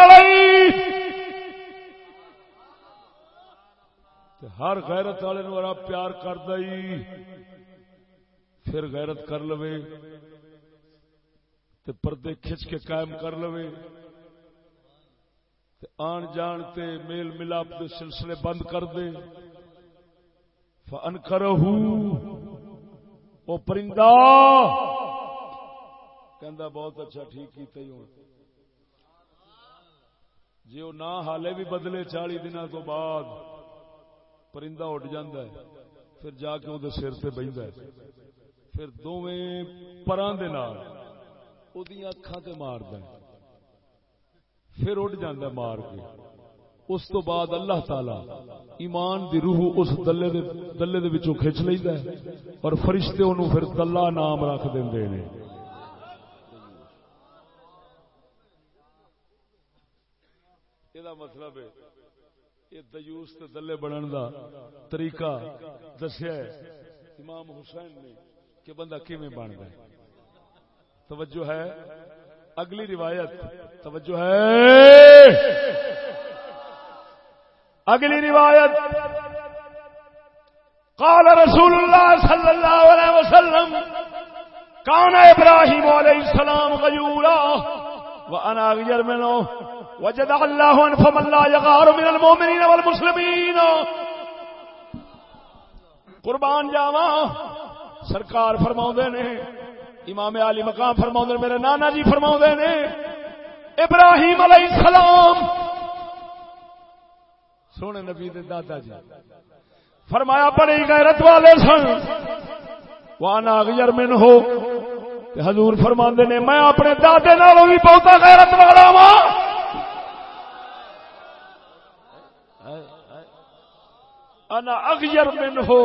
ہر غیرت والے نو پیار کردا ہی۔ پھر غیرت کر لوے۔ تے پردے کھچ کے قائم کر لوے۔ تے آن جان تے میل ملاپ دے سلسلے بند کر دے۔ فن کرو پرندہ۔ کہندا بہت اچھا ٹھیک کیتا ہی ہوں جی وہ نہ حالے بھی بدلے چالی دن تو بعد پرندہ اڈ جاندہ ہے، پھر جا کے وہ سر سے بہتا ہے۔ پھر دونیں پران دے نال وہ اکھان تے مارد پھر اڈ جاندہ مار کے۔ اس تو بعد اللہ تعالی ایمان دی روح اس دلے دے دلے دے وچوں کھچ لیندا ہے اور فرشتے اونوں پھر دلہ نام رکھ دیندے نے۔ یہ مطلب ہے، یہ دیوس تے دلے بنن دا طریقہ دسیا ہے۔ امام حسین نے کہ بندہ کیویں بندا ہے؟ توجہ ہے۔ اگلی روایت، توجہ ہے۔ اگلی روایت، قال رسول اللہ صلی اللہ علیہ وسلم، کان ابراہیم علیہ السلام غیورا وانا غیر منو وجد اللہ ان فمن لا یغار من المؤمنین والمسلمین۔ قربان جاواں، سرکار فرماؤں نے، امام علی مقام فرماؤں نے، میرے نانا جی فرماؤں نے، ابراہیم علیہ السلام سونے نبی دے دادا جی۔ فرمایا، بڑی غیرت والے سن۔ وانا غیر من ہو حضور فرما نے، میں اپنے دادے نالوں بھی بہت غیرت والا وا انا اغیر من ہو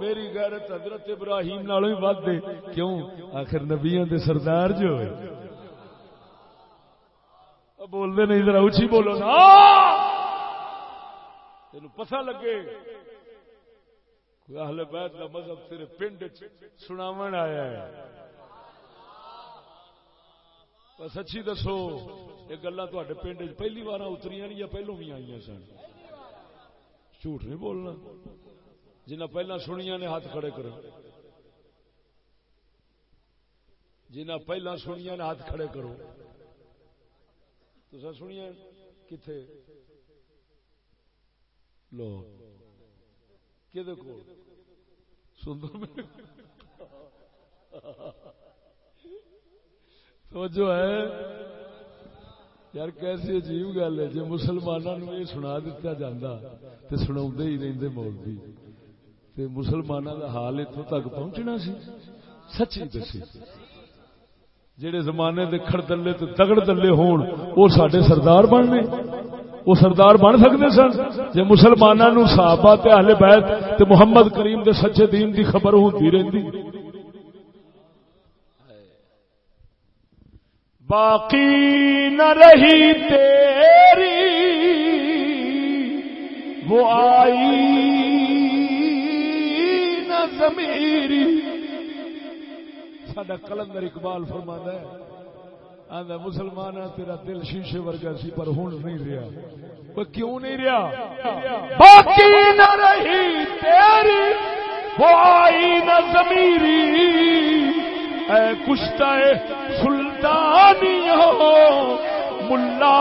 میری غیرت حضرت ابراہیم نالوں ہی ود دے کیوں؟ آخر نبیوں دے سردار جو ہوئے بول دے نہیں، ذرا اچھی بولو نا۔ تین پتا لگے کوئی اہل بیت کا مذہب تیرے پنڈ سناو آیا ہے۔ سچی دسو، یہ گلا تے پنڈ پہلی بار اتری یا پہلو بھی آئی سن؟ جھوٹ نہیں بولنا۔ جنہ پہلا سنیا نے ہاتھ کھڑے کرو جنہ پہلا سنیا نے ہاتھ کھڑے کرو۔ تو سنیا کتنے لو۔ کہ سندر تو جو ہے۔ یار کیسی عجیب گل ہے جی مسلمانوں یہ سنا دتا جا تو سنا ہی رہتے مولوی۔ تے مسلمانوں کا حال اتوں تک پہنچنا سی۔ سچی دسی۔ جہے زمانے دے کھڑ دلے تے تگڑ دلے ہون وہ سڈے سردار بننے۔ وہ سردار بن سکتے سن؟ جی مسلمانوں صحابہ تے اہل بیت تے محمد کریم دے سچے دین دی خبر ہوتی رہتی باقی نہ رہی تیری، وہ آئی نہ زمیری سڈا کلندر اقبال فرما ہے آدھا مسلمان تیرا دل شیشے ورگا سی، پر ہوں نہیں رہا وہ کیوں نہیں رہا باقی نہ رہی تیری، وہ آئی نہ زمیری اے کشتا سلطانی ہو ملا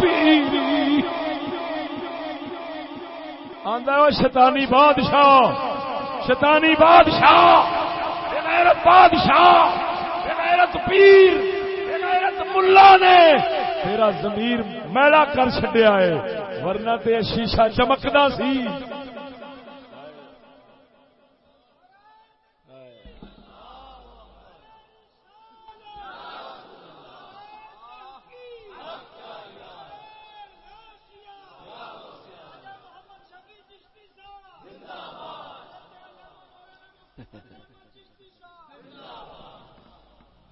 پیری۔ آدھا شیطانی بادشاہ شیطانی بادشاہ بادشاہ۔ عنایت پیر عنایت ملا نے، تیرا ضمیر میلا کر چڈیا ہے، ورنہ تے شیشہ چمکدا سی۔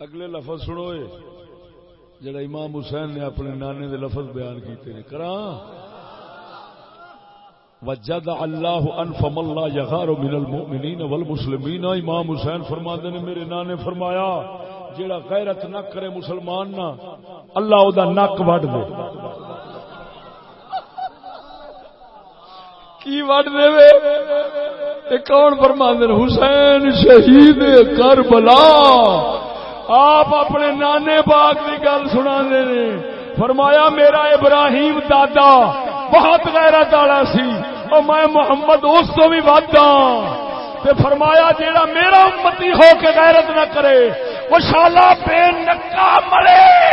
اگلے لفظ سنو جڑا امام حسین نے اپنے نانے دے لفظ بیان کیتے ہیں کرا۔ وجد اللہ انفم اللہ یغار من المؤمنین والمسلمین۔ امام حسین فرماتے نے، میرے نانے فرمایا، جڑا غیرت نہ کرے مسلمان نہ، اللہ او دا نک وڈ دے۔ کی وڈ دے وے؟ کون فرماندے حسین شہید کربلا آپ اپنے نانے باغ کی گل سنا دے فرمایا، میرا ابراہیم دادا بہت غیرت والا سی۔ اور میں محمد اس کو بھی وادا ہاں۔ تے فرمایا، جیڑا میرا امتی ہو کے غیرت نہ کرے، وہ شالا بے نکا مرے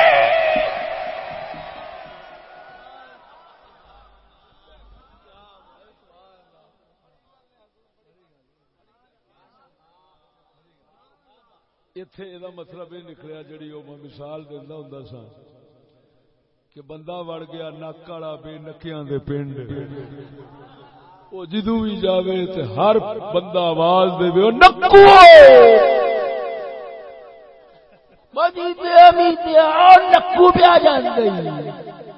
اتے یہ مطلب یہ نکلیا جڑی وہ مثال دینا ہوں سا کہ بندہ وڑ گیا نک والا بے نکیا پنڈ۔ وہ جدو بھی جاوے تے ہر بندہ آواز دے نکو نکو پیا جان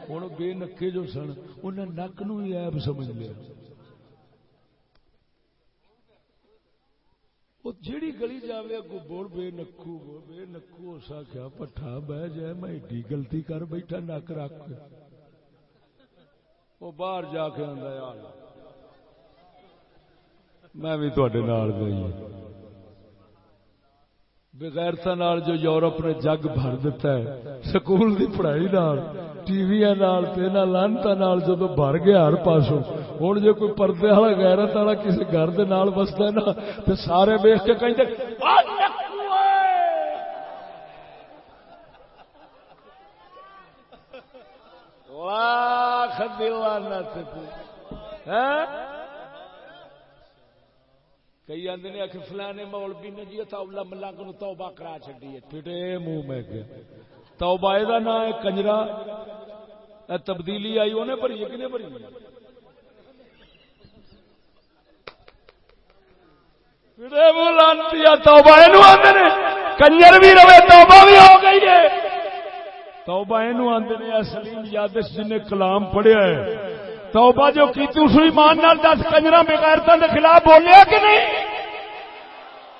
ہوں بے نکے جو سن انہیں نک نو ہی ایب سمجھ لیا۔ جیڑی گلی جاوے اگو بول بے نکو بے نکو اسا کیا پٹھا بہ جائے میں ایڈی گلتی کر بیٹھا نک رکھ وہ باہر جا کے آندا یار میں بھی تواڈے نال گئی بغیرتا نال جو یورپ نے جگ بھر دیتا ہے سکول دی پڑھائی نال ٹی وی نال تے نہ لانتا نال جدو بھر گیا ہر پاسوں ہوں جی کوئی پردے والا گیرت والا کسی گھر بستا نا تو سارے ویخ کے کہیں کئی آدھے نے آخر فلانے مولوی نے جی تولا ملنگ نو توبہ کرا چڈی ہے ٹھٹے منہ میں توبہ دا نام ہے کنجرا تبدیلی آئی انہیں بھری ہے کہ بھری کنجر بھی رہے، توبہ بھی ہو گئی ہے۔ توبہ یہ آدھے سلیم یادش جن نے کلام پڑھیا ہے۔ توبہ جو کی اس مان دس کنجر بغیرتا کے خلاف بولیا کہ نہیں؟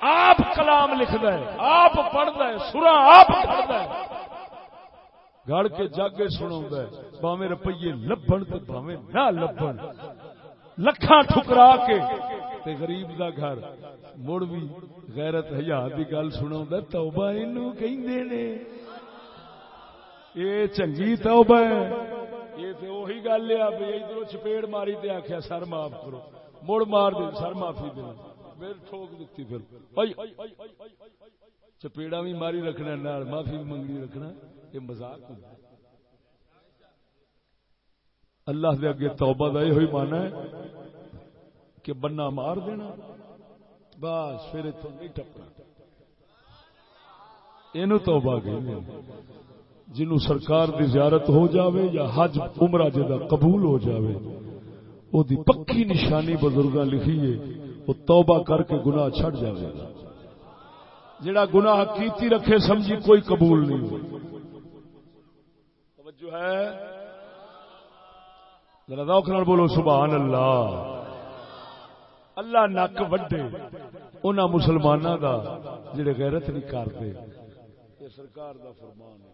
آپ کلام لکھتا ہے، آپ پڑھتا ہے سورا آپ پڑھتا ہے۔ گڑ کے جاگے سنا باوے روپیے لبن تو باوے نہ لبن لکھان ٹھکرا کے تے غریب دا گھر، مڑ بھی غیرت ہزار کی گل سنا توبہ یہ نے۔ یہ چنگی توبہ ہے۔ یہ تو وہی گل ہے بھی ادھر چپیڑ ماری تے آخیا سر معاف کرو۔ مڑ مار دے، سر معافی دے۔ پھر ٹھوک دیتی پھر۔ چپیڑا بھی ماری رکھنا نال معافی بھی منگنی رکھنا یہ مذاق مزاق اللہ دے اگے توبہ دا یہ ہوئی مانا ہے۔ کہ بننا مار دینا۔ بس پھر اتوں نہیں ٹپنا۔ یہ توبہ گئی جنو سرکار دی زیارت ہو جاوے یا حج عمرہ جدا قبول ہو جاوے، او دی پکی نشانی بزرگاں لکھی ہے وہ توبہ کر کے گناہ چھڑ جاوے۔ گا جڑا گناہ کیتی رکھے سمجھی کوئی قبول نہیں ہو جو ہے؟ ذرا بولو، سبحان اللہ۔ اللہ نک وڈے ان مسلمانوں کا جڑے غیرت نہیں کرتے یہ سرکار دا فرمان ہے۔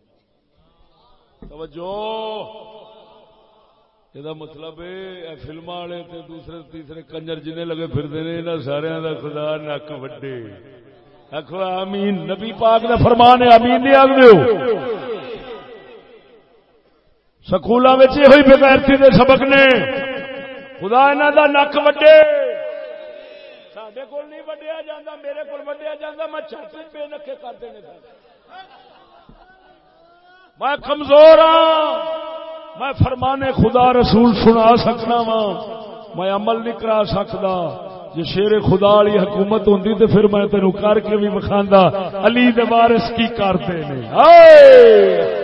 توجہ! یہ مطلب ہے فلم والے دوسرے، تیسرے کنجر جن لگے پھرتے ہیں یہاں سارا کا خدا نک وڈے۔ آخو امین نبی پاک کا فرمان ہے امین نہیں آگ دو سکولوں میں یہ بغیرتی کے سبق نے۔ خدا انہوں کا نک وڈے۔ سڈے کول نہیں وڈیا جا میرے کو وڈیا جا میں چاہتے بے نکے کرتے میں کمزور ہاں میں فرمانے خدا رسول سنا سکنا وا میں عمل نہیں کرا سکتا جی شیر خدا والی حکومت ہوں تو پھر میں تینوں کر کے بھی وکھا علی دے وارث کی کرتے ہیں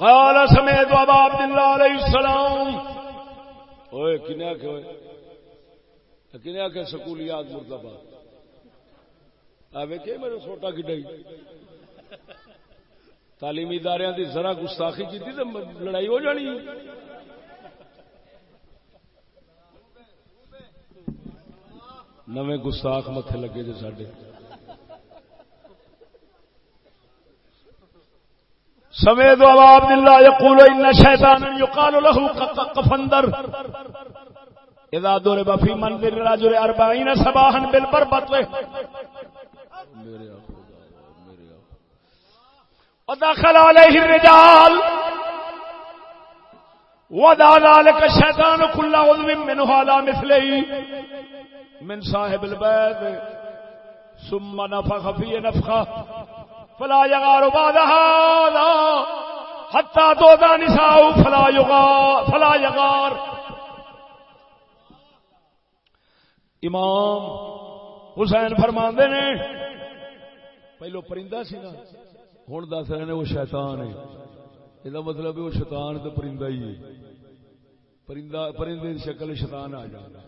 قال سمیت بابا عبداللہ علیہ السلام. اوئے، کنے آکے ہوئے کنے آکے سکولیات مردباد آوے کہ میرے سوٹا کی ڈائی تعلیمی ادارے دی ذرا گستاخی کی تھی تو لڑائی ہو جانی۔ نویں گستاخ متے لگے جی سڈے سمید ابا عبد الله يقول ان شيطانا يقال له قفندر اذا ضرب في منزل الرجل 40 صباحا بالبربط. ودخل عليه الرجال. ودع ذلك الشيطان كل عضو منه على مثله من صاحب البيت ثم نفخ فيه نفخه فلا يغار بعد هذا، حتى تودا نساء فلا يغار فلا يغار امام حسین فرما نے، پہلو پرندہ سی نا ہوں دس رہے نے وہ شیطان ہے۔ یہ مطلب ہے وہ شیطان تو پرندہ ہی ہے۔ پرندہ، پرندے کی شکل شیطان آ جاتا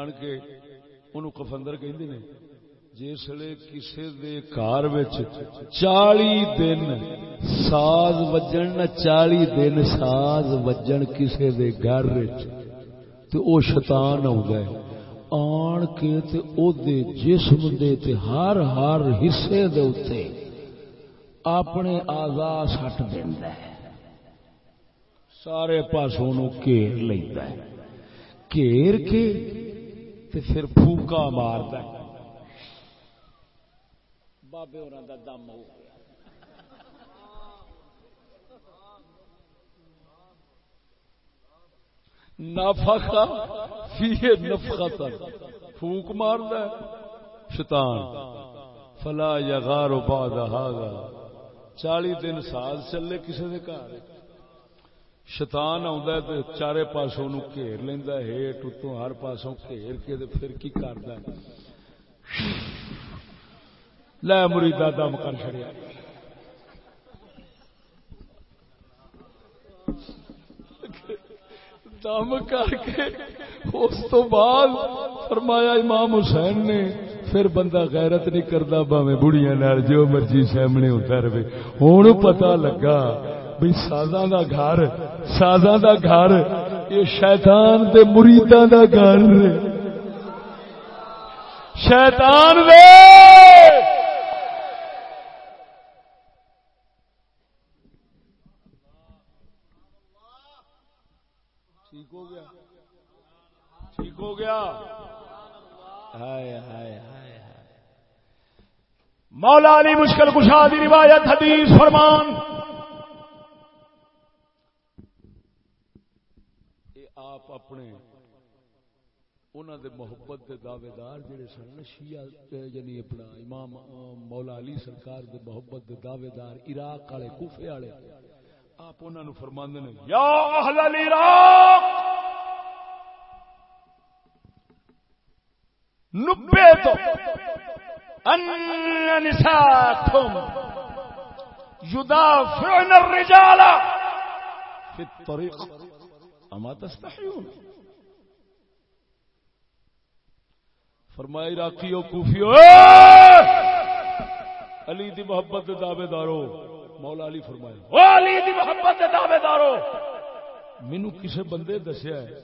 آن کے انہوں کفندر کہ جسے کسی گھر چالی دن ساز وجن نہ چالی دن ساز وجن کسی دے گھر تو او شیطان آن کے تے او دے جسم دے تے ہر ہر حصے دے اتے اپنے آزا سٹ دینا ہے۔ سارے پاسوں گھیر لینا ہے۔ گھیر کے تے پھر پھوکا مارتا ہے۔ بابے اور دم ہو گیا۔ نفخا فی نفختا پھوک مار دے شیطان۔ فلا یغار بعد هذا 40 دن سال چلے کسی دے گھر۔ شیطان آندا ہے تے چارے پاسوں نو گھیر لیندا ہے۔ ہیٹ اتوں ہر پاسوں گھیر کے تے پھر کی کردا ہے؟ لے مریدا دم کر چڑیا دم کر کے اس تو بعد فرمایا امام حسین نے، پھر بندہ غیرت نہیں کرتا باوے بڑھیا نال جو مرجی سامنے ہوتا رہے۔ ہوں پتا لگا بھائی سازاں دا گھر، سازاں دا گھر، یہ شیطان دے مریداں دا گھر۔ شیطان دے! مولا علی مشکل کشا دی روایت، حدیث فرمان۔ آپ اپنے انہوں دے محبت دے دعوے دار جڑے سن شیعہ یعنی اپنا امام مولا علی سرکار دے محبت دے دعوے دار عراق والے، کوفے والے، آپ انہوں نے فرماندے نے، یا اہل العراق! نبے تو ان نساءكم يدافعن الرجال في الطريق. اما تستحيون. فرمایا راکیو کوفیو علی دی محبت دے دعوے دارو، مولا علی فرمایا۔ او علی دی محبت دے دعوے دارو، مینوں کسے بندے دسیا ہے،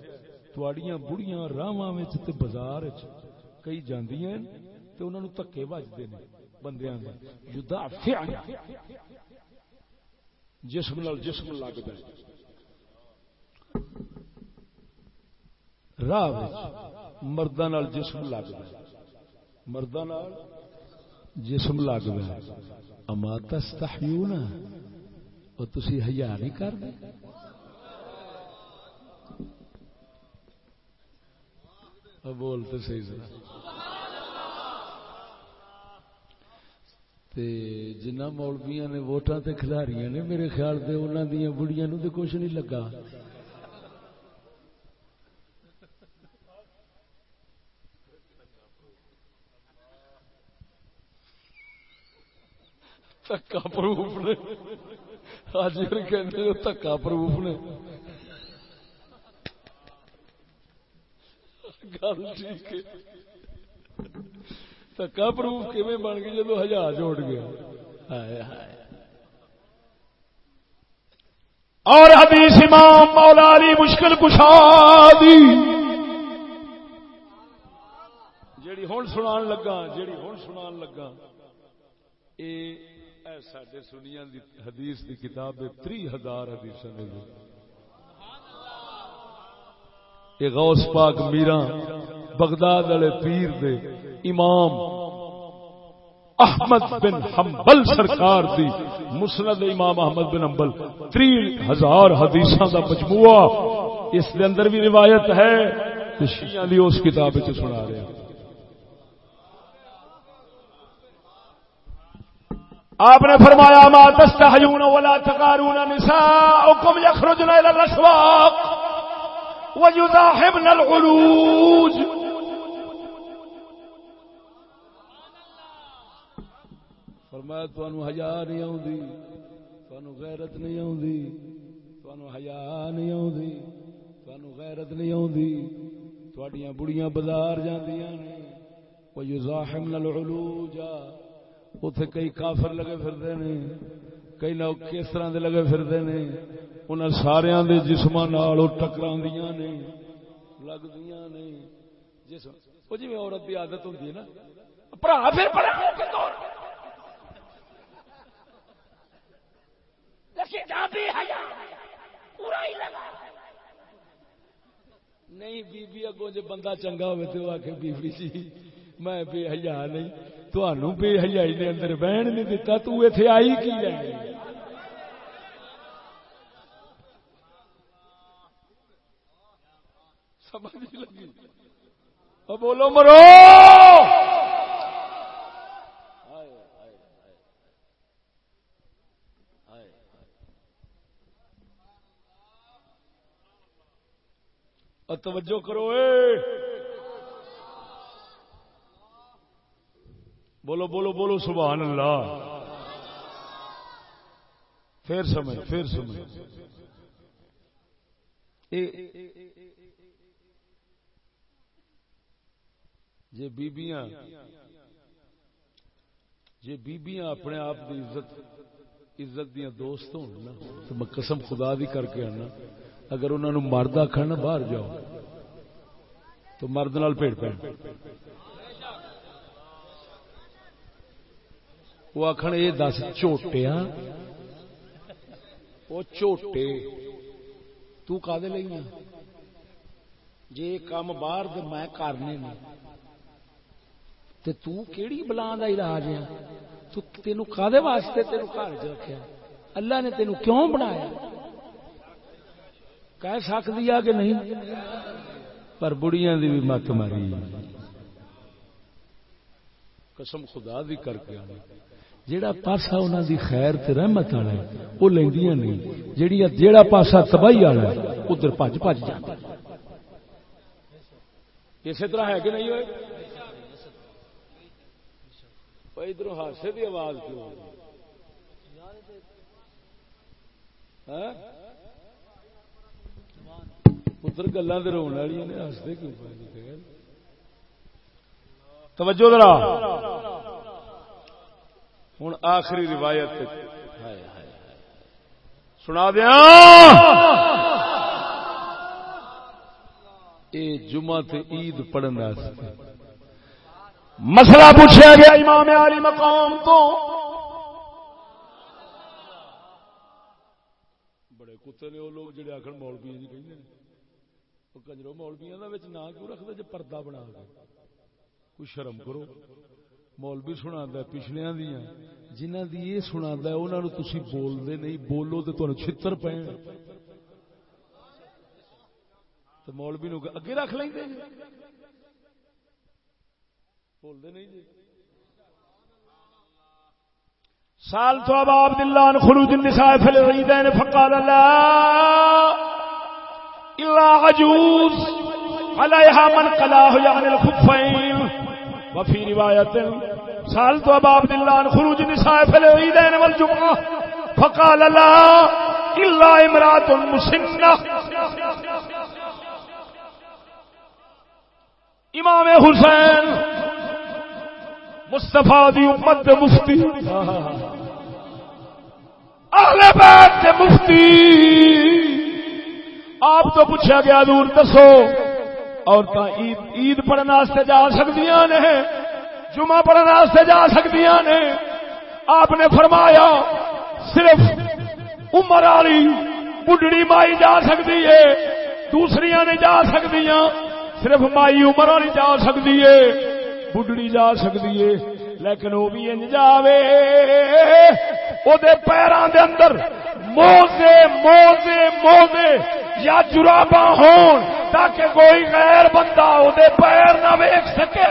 تواڈیاں بڑیاں راواں وچ تے بازار وچ کئی جاندیاں تے انہاں نوں تکے وجدے نے بندیاں دے۔ یدافع جسم نال جسم لگدا ہے۔ راہ مردہ نال جسم لگتا مردہ نال جسم لگتا اما تستحیون۔ اور تسی حیا نہیں کرتے بولتے صحیح سر جنہ مولبیاں نے ووٹاں تے کھلاریاں نے میرے خیال سے انہوں دیا بڑیاں نو تے کچھ نہیں لگا۔ تکا پروف نے حاضر کہ تکا پروف نے گل ٹھیک ہے تکا پروف کیون بن گئی جدو ہزار جوڑ گیا؟ اور حدیث امام مولا علی مشکل کشا دی۔ جیڑی ہوں سنان لگا، جیڑی ہوں سنان لگا۔ اے سڈے سنیا حدیث دی کتاب تری ہزار حدیث غوث پاک میرا بغداد والے پیر دے۔ امام احمد بن حنبل سرکار دی مسند امام احمد بن حنبل تری ہزار حدیث دا مجموعہ اس دے اندر بھی روایت ہے شیعہ دی اس کتاب سنا رہے ہیں۔ آپ نے فرمایا، ما تستحیون ولا تقارون نساؤکم یخرجن الى الاسواق ويذاحبن العلوج. فرمایا تانوں حیا نہیں اوندی تانوں غیرت نہیں اوندی تانوں حیا نہیں اوندی تانوں غیرت نہیں اوندی تواڈیاں بڑیاں بازار جاندیاں نے ويذاحبن العلوج اتے کئی کافر لگے پھرتے ہیں کئی لوگ کس طرح دے لگے پھرتے ہیں ان سارا جسم ٹکرا نے لگتی نے جسم وہ جی عورت کی عادت ہوتی ہے نا برا پھر نہیں بی بی اگوں جی بندہ چنگا ہوئے تو آ کے بی بی جی میں بے حیا نہیں۔ تنوع بے حیائی نے اندر بہن نہیں دتا، تو اتے آئی کی لے سمجھ لگی۔ بولو، مرو! توجہ کرو، اے! بولو بولو بولو، سبحان اللہ۔ پھر سمجھ پھر سمجھ۔ جی بیبیاں جی بیبیاں اپنے آپ کی عزت عزت دیا دوست ہو تو میں قسم خدا دی کر کے آنا۔ اگر انہوں نے مرد آخر باہر جاؤ، تو مرد نال پیڑ پہ وہ آخر یہ دس چوٹیا وہ چوٹے تے لئی جی کام باہر میں کرنے کیڑی بلا کا علاج ہے؟ تین کدے واسطے تین گھر چ رکھا اللہ نے تینوں کیوں بنایا؟ کہہ سکتی ہے کہ نہیں؟ پر بڑیاں دی بھی مت ماری۔ قسم خدا دی کر کے آنے۔ جیڑا پاسا انہوں دی خیر تے رحمت والا ہے وہ لیندیاں نہیں۔ جیڑی جیڑا پاسا تباہی والا ہے، ادھر بھج بھج جاتا اسی طرح ہے کہ نہیں ہوئے؟ ادھر ہاسے کی آواز کیوں پتر گلا تو والی نے ہستے کیوں پائے توجہ ذرا۔ ہوں آخری روایت سنا دیا اے جمعہ تے عید پڑھن مسئلہ پوچھا گیا امام علی مقام تو۔ بڑے کتے نے وہ لوگ جڑے آخر مولبی جی کہ کنجرو مولبیا نہ کیوں رکھتے جی پردہ بنا کے کوئی شرم کرو مولوی سنا پچھلیا دیا جنہ دی یہ سنا انہوں تھی بولتے نہیں بولو تو تمہیں چھتر پے تو مولوی نو اگے رکھ لیں بولتے نہیں جی سال تو اب عبد الله خروج النساء في العيدين فقال لا الا عجوز عليها من قلاه يعني الخفين. وفي رواية سألت أبا عبد الله عن خروج النساء في العيدين والجمعة، فقال لا، إلا امرأة مسنة. امام حسین مصطفیٰ دی امت دے مفتی اہل بیت دے مفتی آپ تو پوچھا گیا دور دسو۔ عورت عید عید پڑھنے جا سکتی نے، جمعہ پڑھنے جا سکتی نے۔ آپ نے فرمایا، صرف عمر والی بڈڑی مائی جا سکتی ہے دوسری نے جا سکتی صرف مائی عمر والی جا سکتی ہے بڈڑی جا سکتی ہے۔ لیکن وہ بھی انج جاوے۔ وہ پیروں دے اندر موزے موزے موزے۔ یا جرابا ہون تاکہ کوئی غیر بندہ وہ پیر نہ ویک سکے۔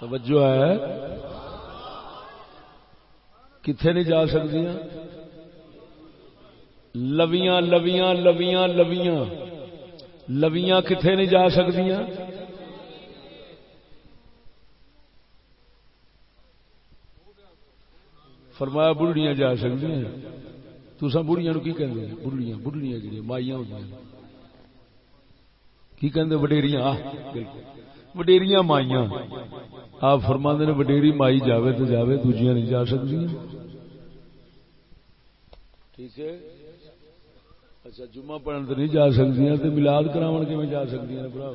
توجہ ہے۔ کتنے نہیں جا سکتی لویاں لویاں لویاں لویاں۔ لویاں کتنے نہیں جا سکتی فرمایا بڑھڑیاں جا سکتی ہیں تو سب بڑھیاں کی کہتے بڑھڑیاں بڑھڑیاں جی مائیاں ہوئی کی کہتے وڈیریاں۔ بالکل۔ وڈیریاں مائیاں۔ آپ فرما نے وڈیری مائی جاوے تو جاوے، دوجیاں نہیں جا سکتی ٹھیک ہے؟ اچھا جمعہ پڑھن تو نہیں جا سکتی تو ملاد کراؤ کی جا سکتی ہیں برا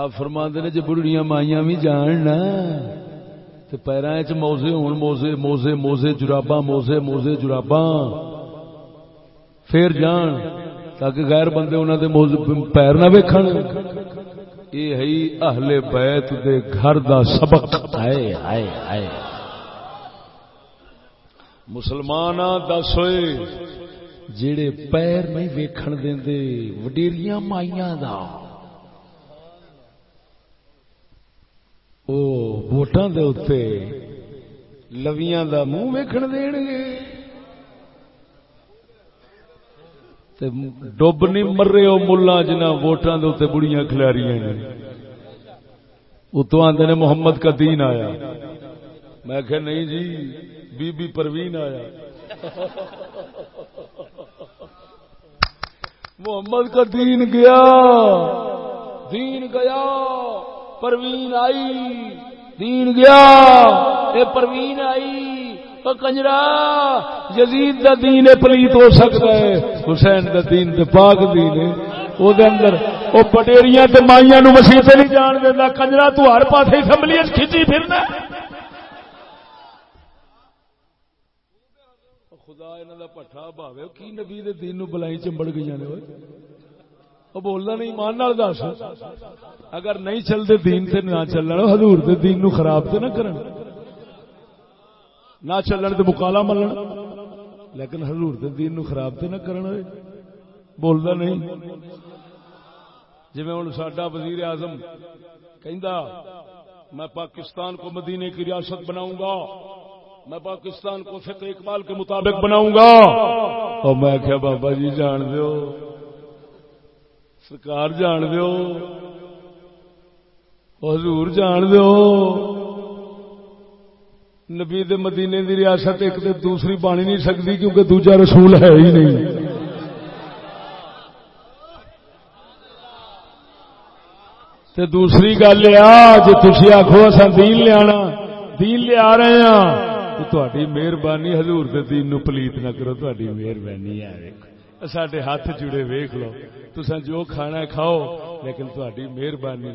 آپ فرما نے جی بڑھڑیاں مائیاں بھی جان نا تو پیروں چ موزے ہون، موزے موزے موزے جراباں، موزے موزے جراباں۔ پھر جان، تاکہ غیر بندے انہوں دے پیر نہ ویکھن۔ یہ ہے اہل بیت دے گھر دا سبق۔ آئے آئے آئے مسلمان دس ہوئے جڑے پیر نہیں ویکھن دے وڈیریاں مائیاں دا۔ او ووٹاں دے اوتے لویاں دا منہ ویکھن دین گے ڈب نہیں مر رہے ملا جنہ ووٹان دے بڑیاں کھلاریاں نے اتو آدھے نے محمد کا دین آیا۔ میں کہ نہیں جی بی بی پروین آیا۔ محمد کا دین گیا۔ دین گیا۔ پروین آئی۔ دین گیا۔ اے پروین آئی۔ کنجرا، یزید دا دین پلیت ہو سکتا ہے، حسین دا دین تے پاک دین ہے او دے اندر، او پٹیریاں تے مائیاں نو مسیح تے نہیں جان دیندا کنجرا، تو ہر پاسے اسمبلی وچ کھچی پھرنا۔ خدا انہاں دا پٹھا بھاوے کی نبی دے دین نو بلائی چمبڑ گئیاں نے؟ اوئے او بولنا نہیں، ایمان نال دس۔ اگر نہیں چلدے دین تے نہ چلن، حضور دے دین نو خراب تے نہ کرن۔ نہ چلن تو مکالا ملن۔ لیکن حضور دے دین نو خراب تے نہ کرنا بولدا نہیں۔ جی ہوں سڈا وزیر اعظم کہندا، میں پاکستان کو مدینے کی ریاست بناؤں گا۔ میں پاکستان کو فکر اقبال کے مطابق بناؤں گا۔ اور میں کیا بابا جی جان دیو۔ سرکار جان دیو۔ حضور جان دیو۔ نبی دے مدینے دی ریاست ایک تے دوسری بانی نہیں سکتی کیونکہ دوجا رسول ہے ہی نہیں۔ تے دوسری گل یہ جی تھی آخو اصا دین لیا دین لیا رہے ہیں تاری مہربانی حضور دے دین نو پلیت نہ کرو تاری مہربانی ہے سڈے ہاتھ جڑے ویخ لو۔ تسا جو کھانا کھاؤ، لیکن تاری مہربانی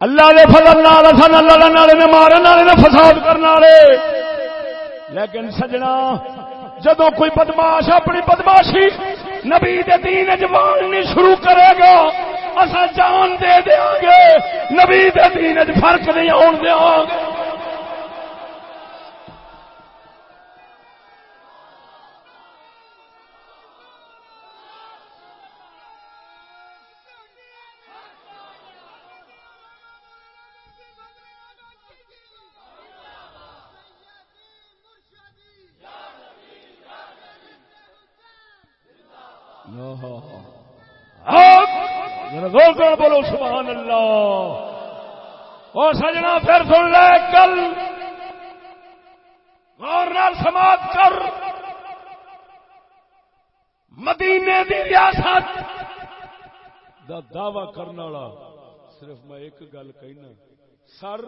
اللہ دے فضل نال اساں اللہ دے نالے نے مارن والے نے فساد کرن والے۔ لیکن سجنا جدو کوئی بدماش اپنی بدماشی نبی دے دین جوان نہیں شروع کرے گا اسا جان دے دیاں گے، نبی دے دین فرق نہیں آن دیاں گے۔ سجنا پھر سن لے، کل گورنر سماج کر۔ مدینے دی ریاست دا دعوی کرنے والا، صرف میں ایک گل کہنا، سر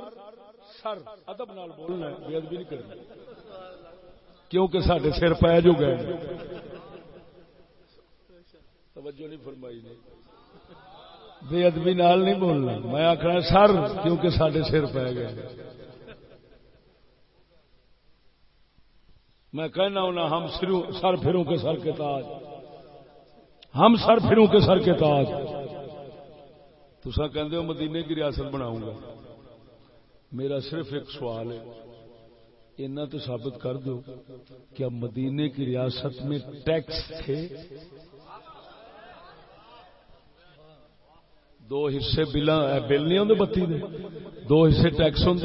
سر، ادب نال بولنا بے ادبی نہیں کرنا۔ کیونکہ سارے سر پی جو گئے توجہ نہیں فرمائی نہیں بے ادبی نال نہیں بولنا۔ میں آخر سر، کیونکہ سارے سر پی گئے۔ میں کہنا ہونا، ہم سر پھروں کے سر کے تاج۔ ہم سر پھروں کے سر کے تاج۔ تسا کہ مدینے کی ریاست بناؤں گا۔ میرا صرف ایک سوال ہے۔ اتنا تو ثابت کر دو کیا مدینے کی ریاست میں ٹیکس تھے۔ دو حصے بل بل نہیں آتے بتی دے۔ دو حصے ٹیکس ہوں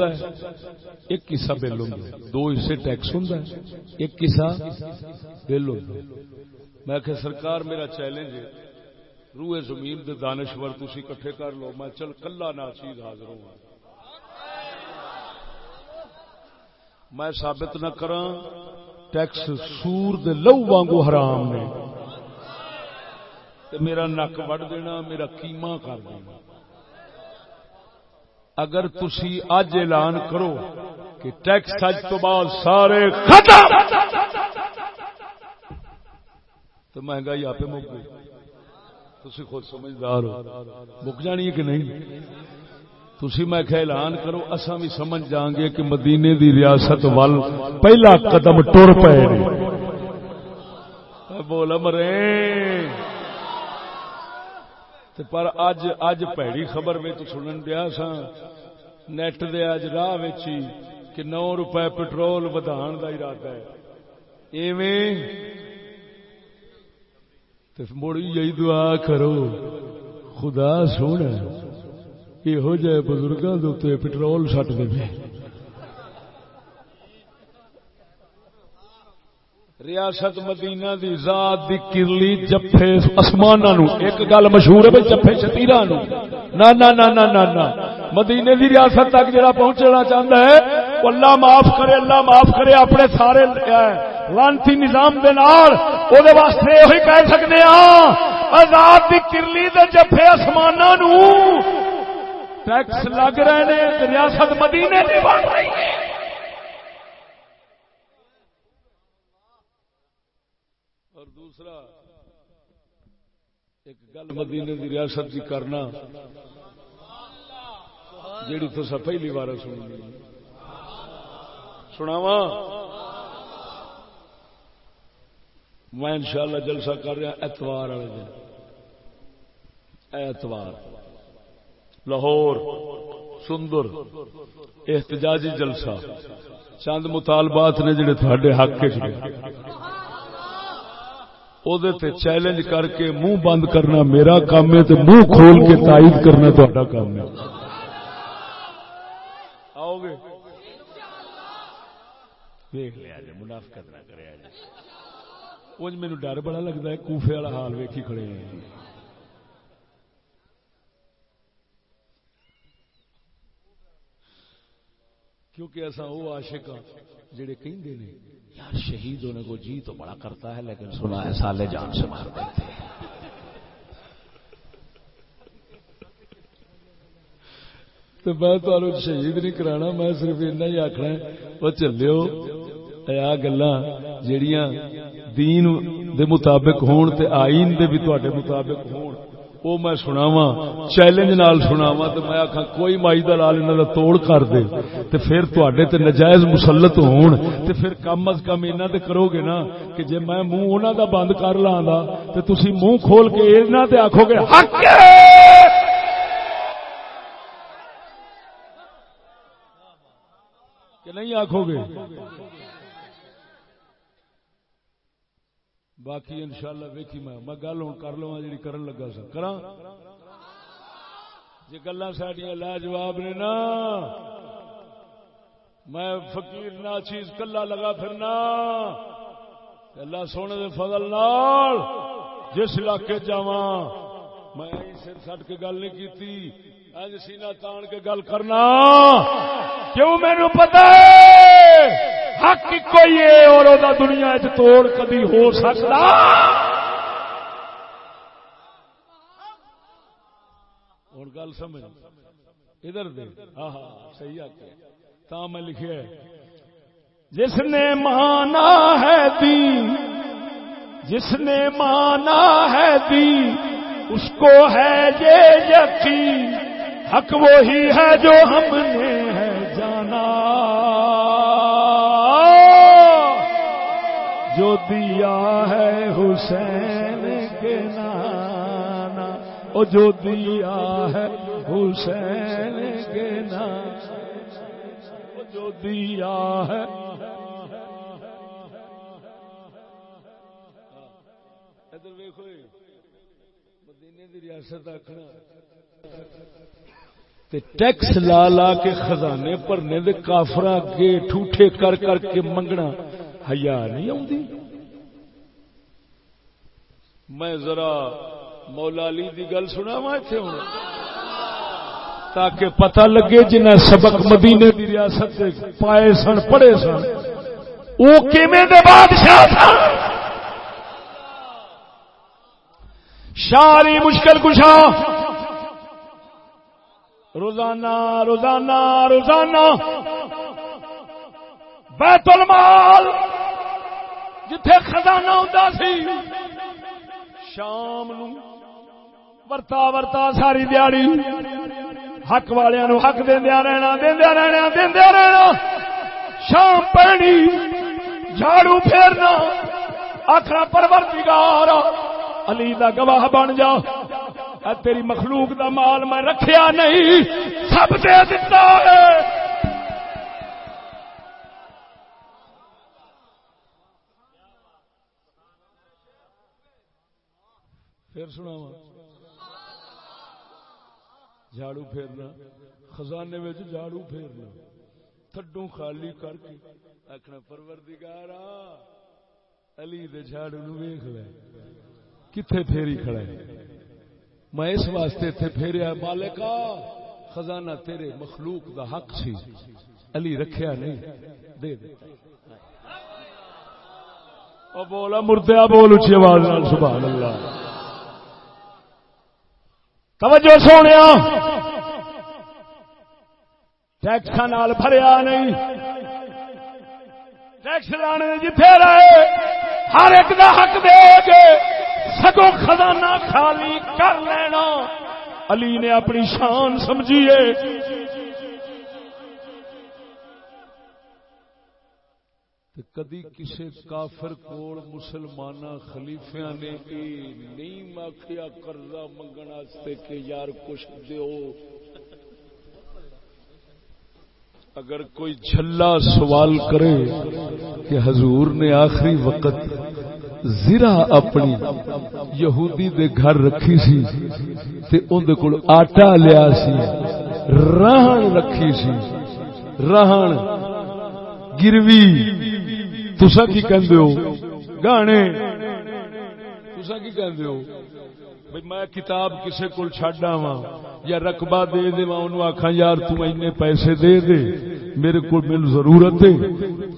ایک حصہ بل ہوں دو حصے ٹیکس ہوں ایک حصہ بل ہوں میں کہ سرکار میرا چیلنج ہے۔ روئے زمین دے دانشور تھی کٹھے کر لو، میں چل کلا نہ چیز حاضر ہوں۔ میں ثابت نہ کرا ٹیکس سور دے لو وانگو حرام نے۔ میرا نک وڈ دینا، میرا کیما کر دینا۔ اگر تسی اج اعلان کرو کہ ٹیکس اج تو بعد سارے ختم۔ تو مہنگائی آپ مک گئی تسی خود سمجھدار ہو۔ مک جانی ہے کہ نہیں؟ تسی میں کہ اعلان کرو اسا بھی سمجھ جاؤں گے کہ مدینے دی ریاست وال پہلا قدم ٹر پے بول مرے۔ پر اج اج پیڑی خبر میں تو سنن دیا سا نیٹ دے اج راہ کہ نو روپے پٹرول ودان کا ارادہ ہے۔ ایویں مڑی یہی دعا کرو، خدا سونا، یہو جہ بزرگوں کے پٹرول سٹ دے ریاست مدینہ دی ذات دی کرلی جفے اسمانہ نو ایک گل مشہور ہے بھئی جفے شتیرا نو نا نا نا نا نا نا۔ مدینے دی ریاست تک جڑا پہنچنا چاہتا ہے اللہ معاف کرے، اللہ معاف کرے، اپنے سارے لانتی نظام دے نال او دے واسطے وہی کہہ سکتے ہاں۔ آزاد دی کرلی دے جفے اسمانہ نو ٹیکس لگ رہے ہیں ریاست مدینے دی بن رہی ہے دوسرا ایک گل مدینے کی ریاست کی کرنا، جیڑی تو سب پہلی بار سنی سناوا میں انشاءاللہ جلسہ کر رہا اتوار والے دن۔ اتوار۔ لاہور، سندر، احتجاجی جلسہ۔ چند مطالبات نے جڑے تھوڑے حق کے تے چیلنج کر کے منہ بند کرنا میرا کام ہے منہ کھول کے تائید کرنا تا کام ہے آؤ گے دیکھ لیا جی منافقت نہ کرے جی ڈر بڑا لگتا ہے کوفے والا حال ویکھی کھڑے ہیں کیونکہ ایسا وہ عاشق جڑے کہندے نے یار شہید ہونے کو جی تو بڑا کرتا ہے، لیکن سنا ہے سالے جان سے مار دیتے ہیں۔ تو میں تو شہید نہیں کرانا، میں صرف اتنا ہی آخنا وہ چلو آ گلا جڑیاں دین دے مطابق ہون تے آئین دے بھی تے مطابق ہون۔ وہ میں سناوا چیلنج نال سناوا تو میں آخا کوئی مائی دلال انہوں کا توڑ کر دے تے پھر تے تے نجائز مسلط ہون تے پھر کم از کم انہوں تے کرو گے نا کہ جے میں منہ انہوں دا بند کر لاں تے تسی منہ کھول کے انہوں تے آکھو گے حق کہ نہیں آکھو گے؟ باقی انشاءاللہ ویکھی میں میں گل ہوں، کر لوا جی کرن لگا سا۔ کرا جی گلا سڈیا لاجواب نے نا، میں فقیر نہ چیز کلا لگا پھرنا۔ اللہ سونے دے فضل نال جس علاقے جا میں سر سٹ کے گل نہیں کی اج سینا تان کے گل کرنا۔ کیوں مینو پتا ہے؟ حق کوئی ہے اور دا دنیا توڑ کبھی ہو سکتا اور گل سمجھ، ادھر دے۔ ہاں ہاں صحیح آ میں لکھے جس نے مانا ہے دی جس نے مانا ہے دی اس کو ہے یہ یقین، حق وہی ہے جو ہم نے۔ دیا ہے حسین کے نانا؟ او جو دیا ہے حسین کے نانا۔ جو دیا ہے۔ جی، ریاست ٹیکس لا لا کے خزانے بھرنے دے کافر کے ٹھوٹے کر کر کے منگنا۔ ہیا نہیں آتی میں ذرا مولا علی دی گل سنا وا اتنے ہوں۔ تاکہ پتہ لگے جنہ سبق مدینے دی ریاست پائے سن پڑے سن۔ وہ کیویں دے بادشاہ تھا شاری مشکل کشا روزانہ روزانہ روزانہ۔ بیت المال، جتھے خزانہ ہوتا سی۔ شام نو۔ ورتا ورتا ساری دیاری حق والوں حق دیا رہنا دیا رہنا دیا رہنا۔ شام پہنی جھاڑو پھیرنا۔ آخر پرور علی دا گواہ بن جا۔ تیری مخلوق دا مال میں رکھیا نہیں، سب دے دیتا ہے۔ پھر سنا جھاڑو پھیرنا۔ خزانے میں جھاڑو پھیرنا۔ تھڈو خالی کر کے آخنا پروردگارا، علی دے جھاڑو نو ویخ لے۔ کتنے پھیری کھڑا ہے؟ میں اس واسطے اتنے پھیریا، مالکا، خزانہ تیرے مخلوق دا حق سی۔ علی رکھیا نہیں، دے دے۔ بولا مردیا بول اچھی آواز سبحان اللہ۔ توجہ سونے ٹیکس نال بھریا نہیں۔ ٹیکس لانے جتھے رہے، ہر ایک دا حق دے کے سگو خزانہ خالی کر لینا۔ علی نے اپنی شان سمجھیے۔ کدی کسی کافر کول مسلمان خلیفیا نے نہیں ماخیا قرضہ منگنا کہ یار کچھ دیو۔ اگر کوئی جھلا سوال کرے کہ حضور نے آخری وقت زرا اپنی یہودی دے گھر رکھی سی تے اندے کول آٹا لیا سی رہن رکھی سی رہن گروی تسا کی کہندے ہو؟ گانے۔ تسا کی کہندے ہو؟ بھئی میں کتاب کسے کول چھڈ آواں یا رقبہ دے دے میں آکھاں، یار تو اینے پیسے دے دے، میرے کو مل ضرورت ہے۔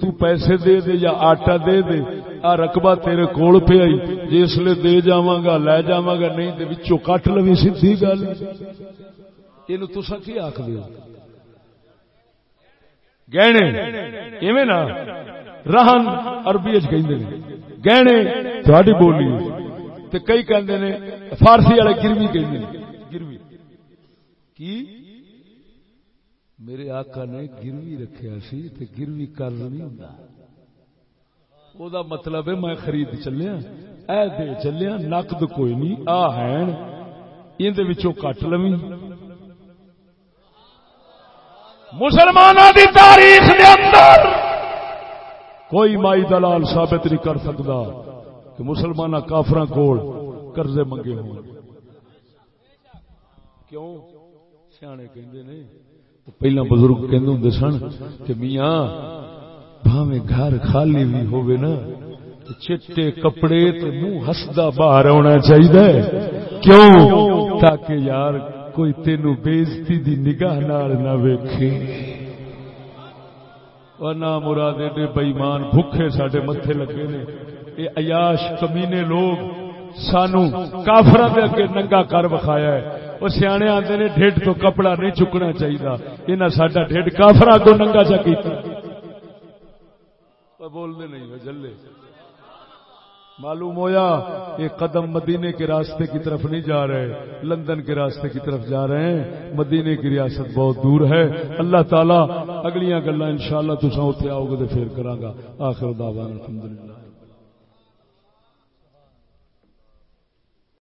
تو پیسے دے دے یا آٹا دے دے، آ رقبہ تیرے کول پہ آئی۔ جس لے دے جاواں گا، لے جاواں گا، نہیں تے وچوں کٹ لوی سیدھی گل۔ اینو تسا کی آکھ دیو گہنے۔ ایویں نا؟ رہن عربی وچ کہندے نے، گہنے تہاڈی بولی تے کئی کہندے نے، فارسی والے گروی کہندے نے۔ گروی۔ کی؟ میرے آقا نے گروی رکھیا سی تے گروی قرض نہیں ہوندا۔ او دا مطلب ہے میں خرید چلیا، اے دے چلیا، نقد کوئی نہیں، آ ہیں این دے وچوں کٹ لویں مسلمانوں دی تاریخ دے اندر کوئی مائی دلال ثابت نہیں کر سکتا کہ مسلمان کافر کول قرضے منگے ہوں۔ کیوں؟ سیانے کہندے نے۔ پہلا بزرگ کہندے ہوندے سن کہ میاں، بھاویں گھر خالی بھی ہوے نا چٹے کپڑے تے منہ ہسدا باہر آنا چاہیے کیوں؟ تاکہ یار، کوئی تینو بےزتی دی نگاہ نال نہ ویکھے۔ اور نہ مراد ایڈے بےمان بھوکے سڈے متھے لگے نے۔ یہ عیاش کمینے لوگ، سانو کافر دے اگے ننگا کر وکھایا ہے۔ وہ سیانے آتے نے ڈھڈ تو کپڑا نہیں چکنا چاہیے یہاں سڈا ڈھڈ کافر کو ننگا چا کیتا۔ بولتے نہیں جلے۔ معلوم ہویا یہ قدم مدینے کے راستے کی طرف نہیں جا رہے، لندن کے راستے کی طرف جا رہے ہیں، مدینے کی ریاست بہت دور ہے۔ اللہ تعالیٰ اگلیاں گلا ان شاء اللہ تصا اتنے آؤ گے تو پھر کرا آخر دعوان الحمدللہ۔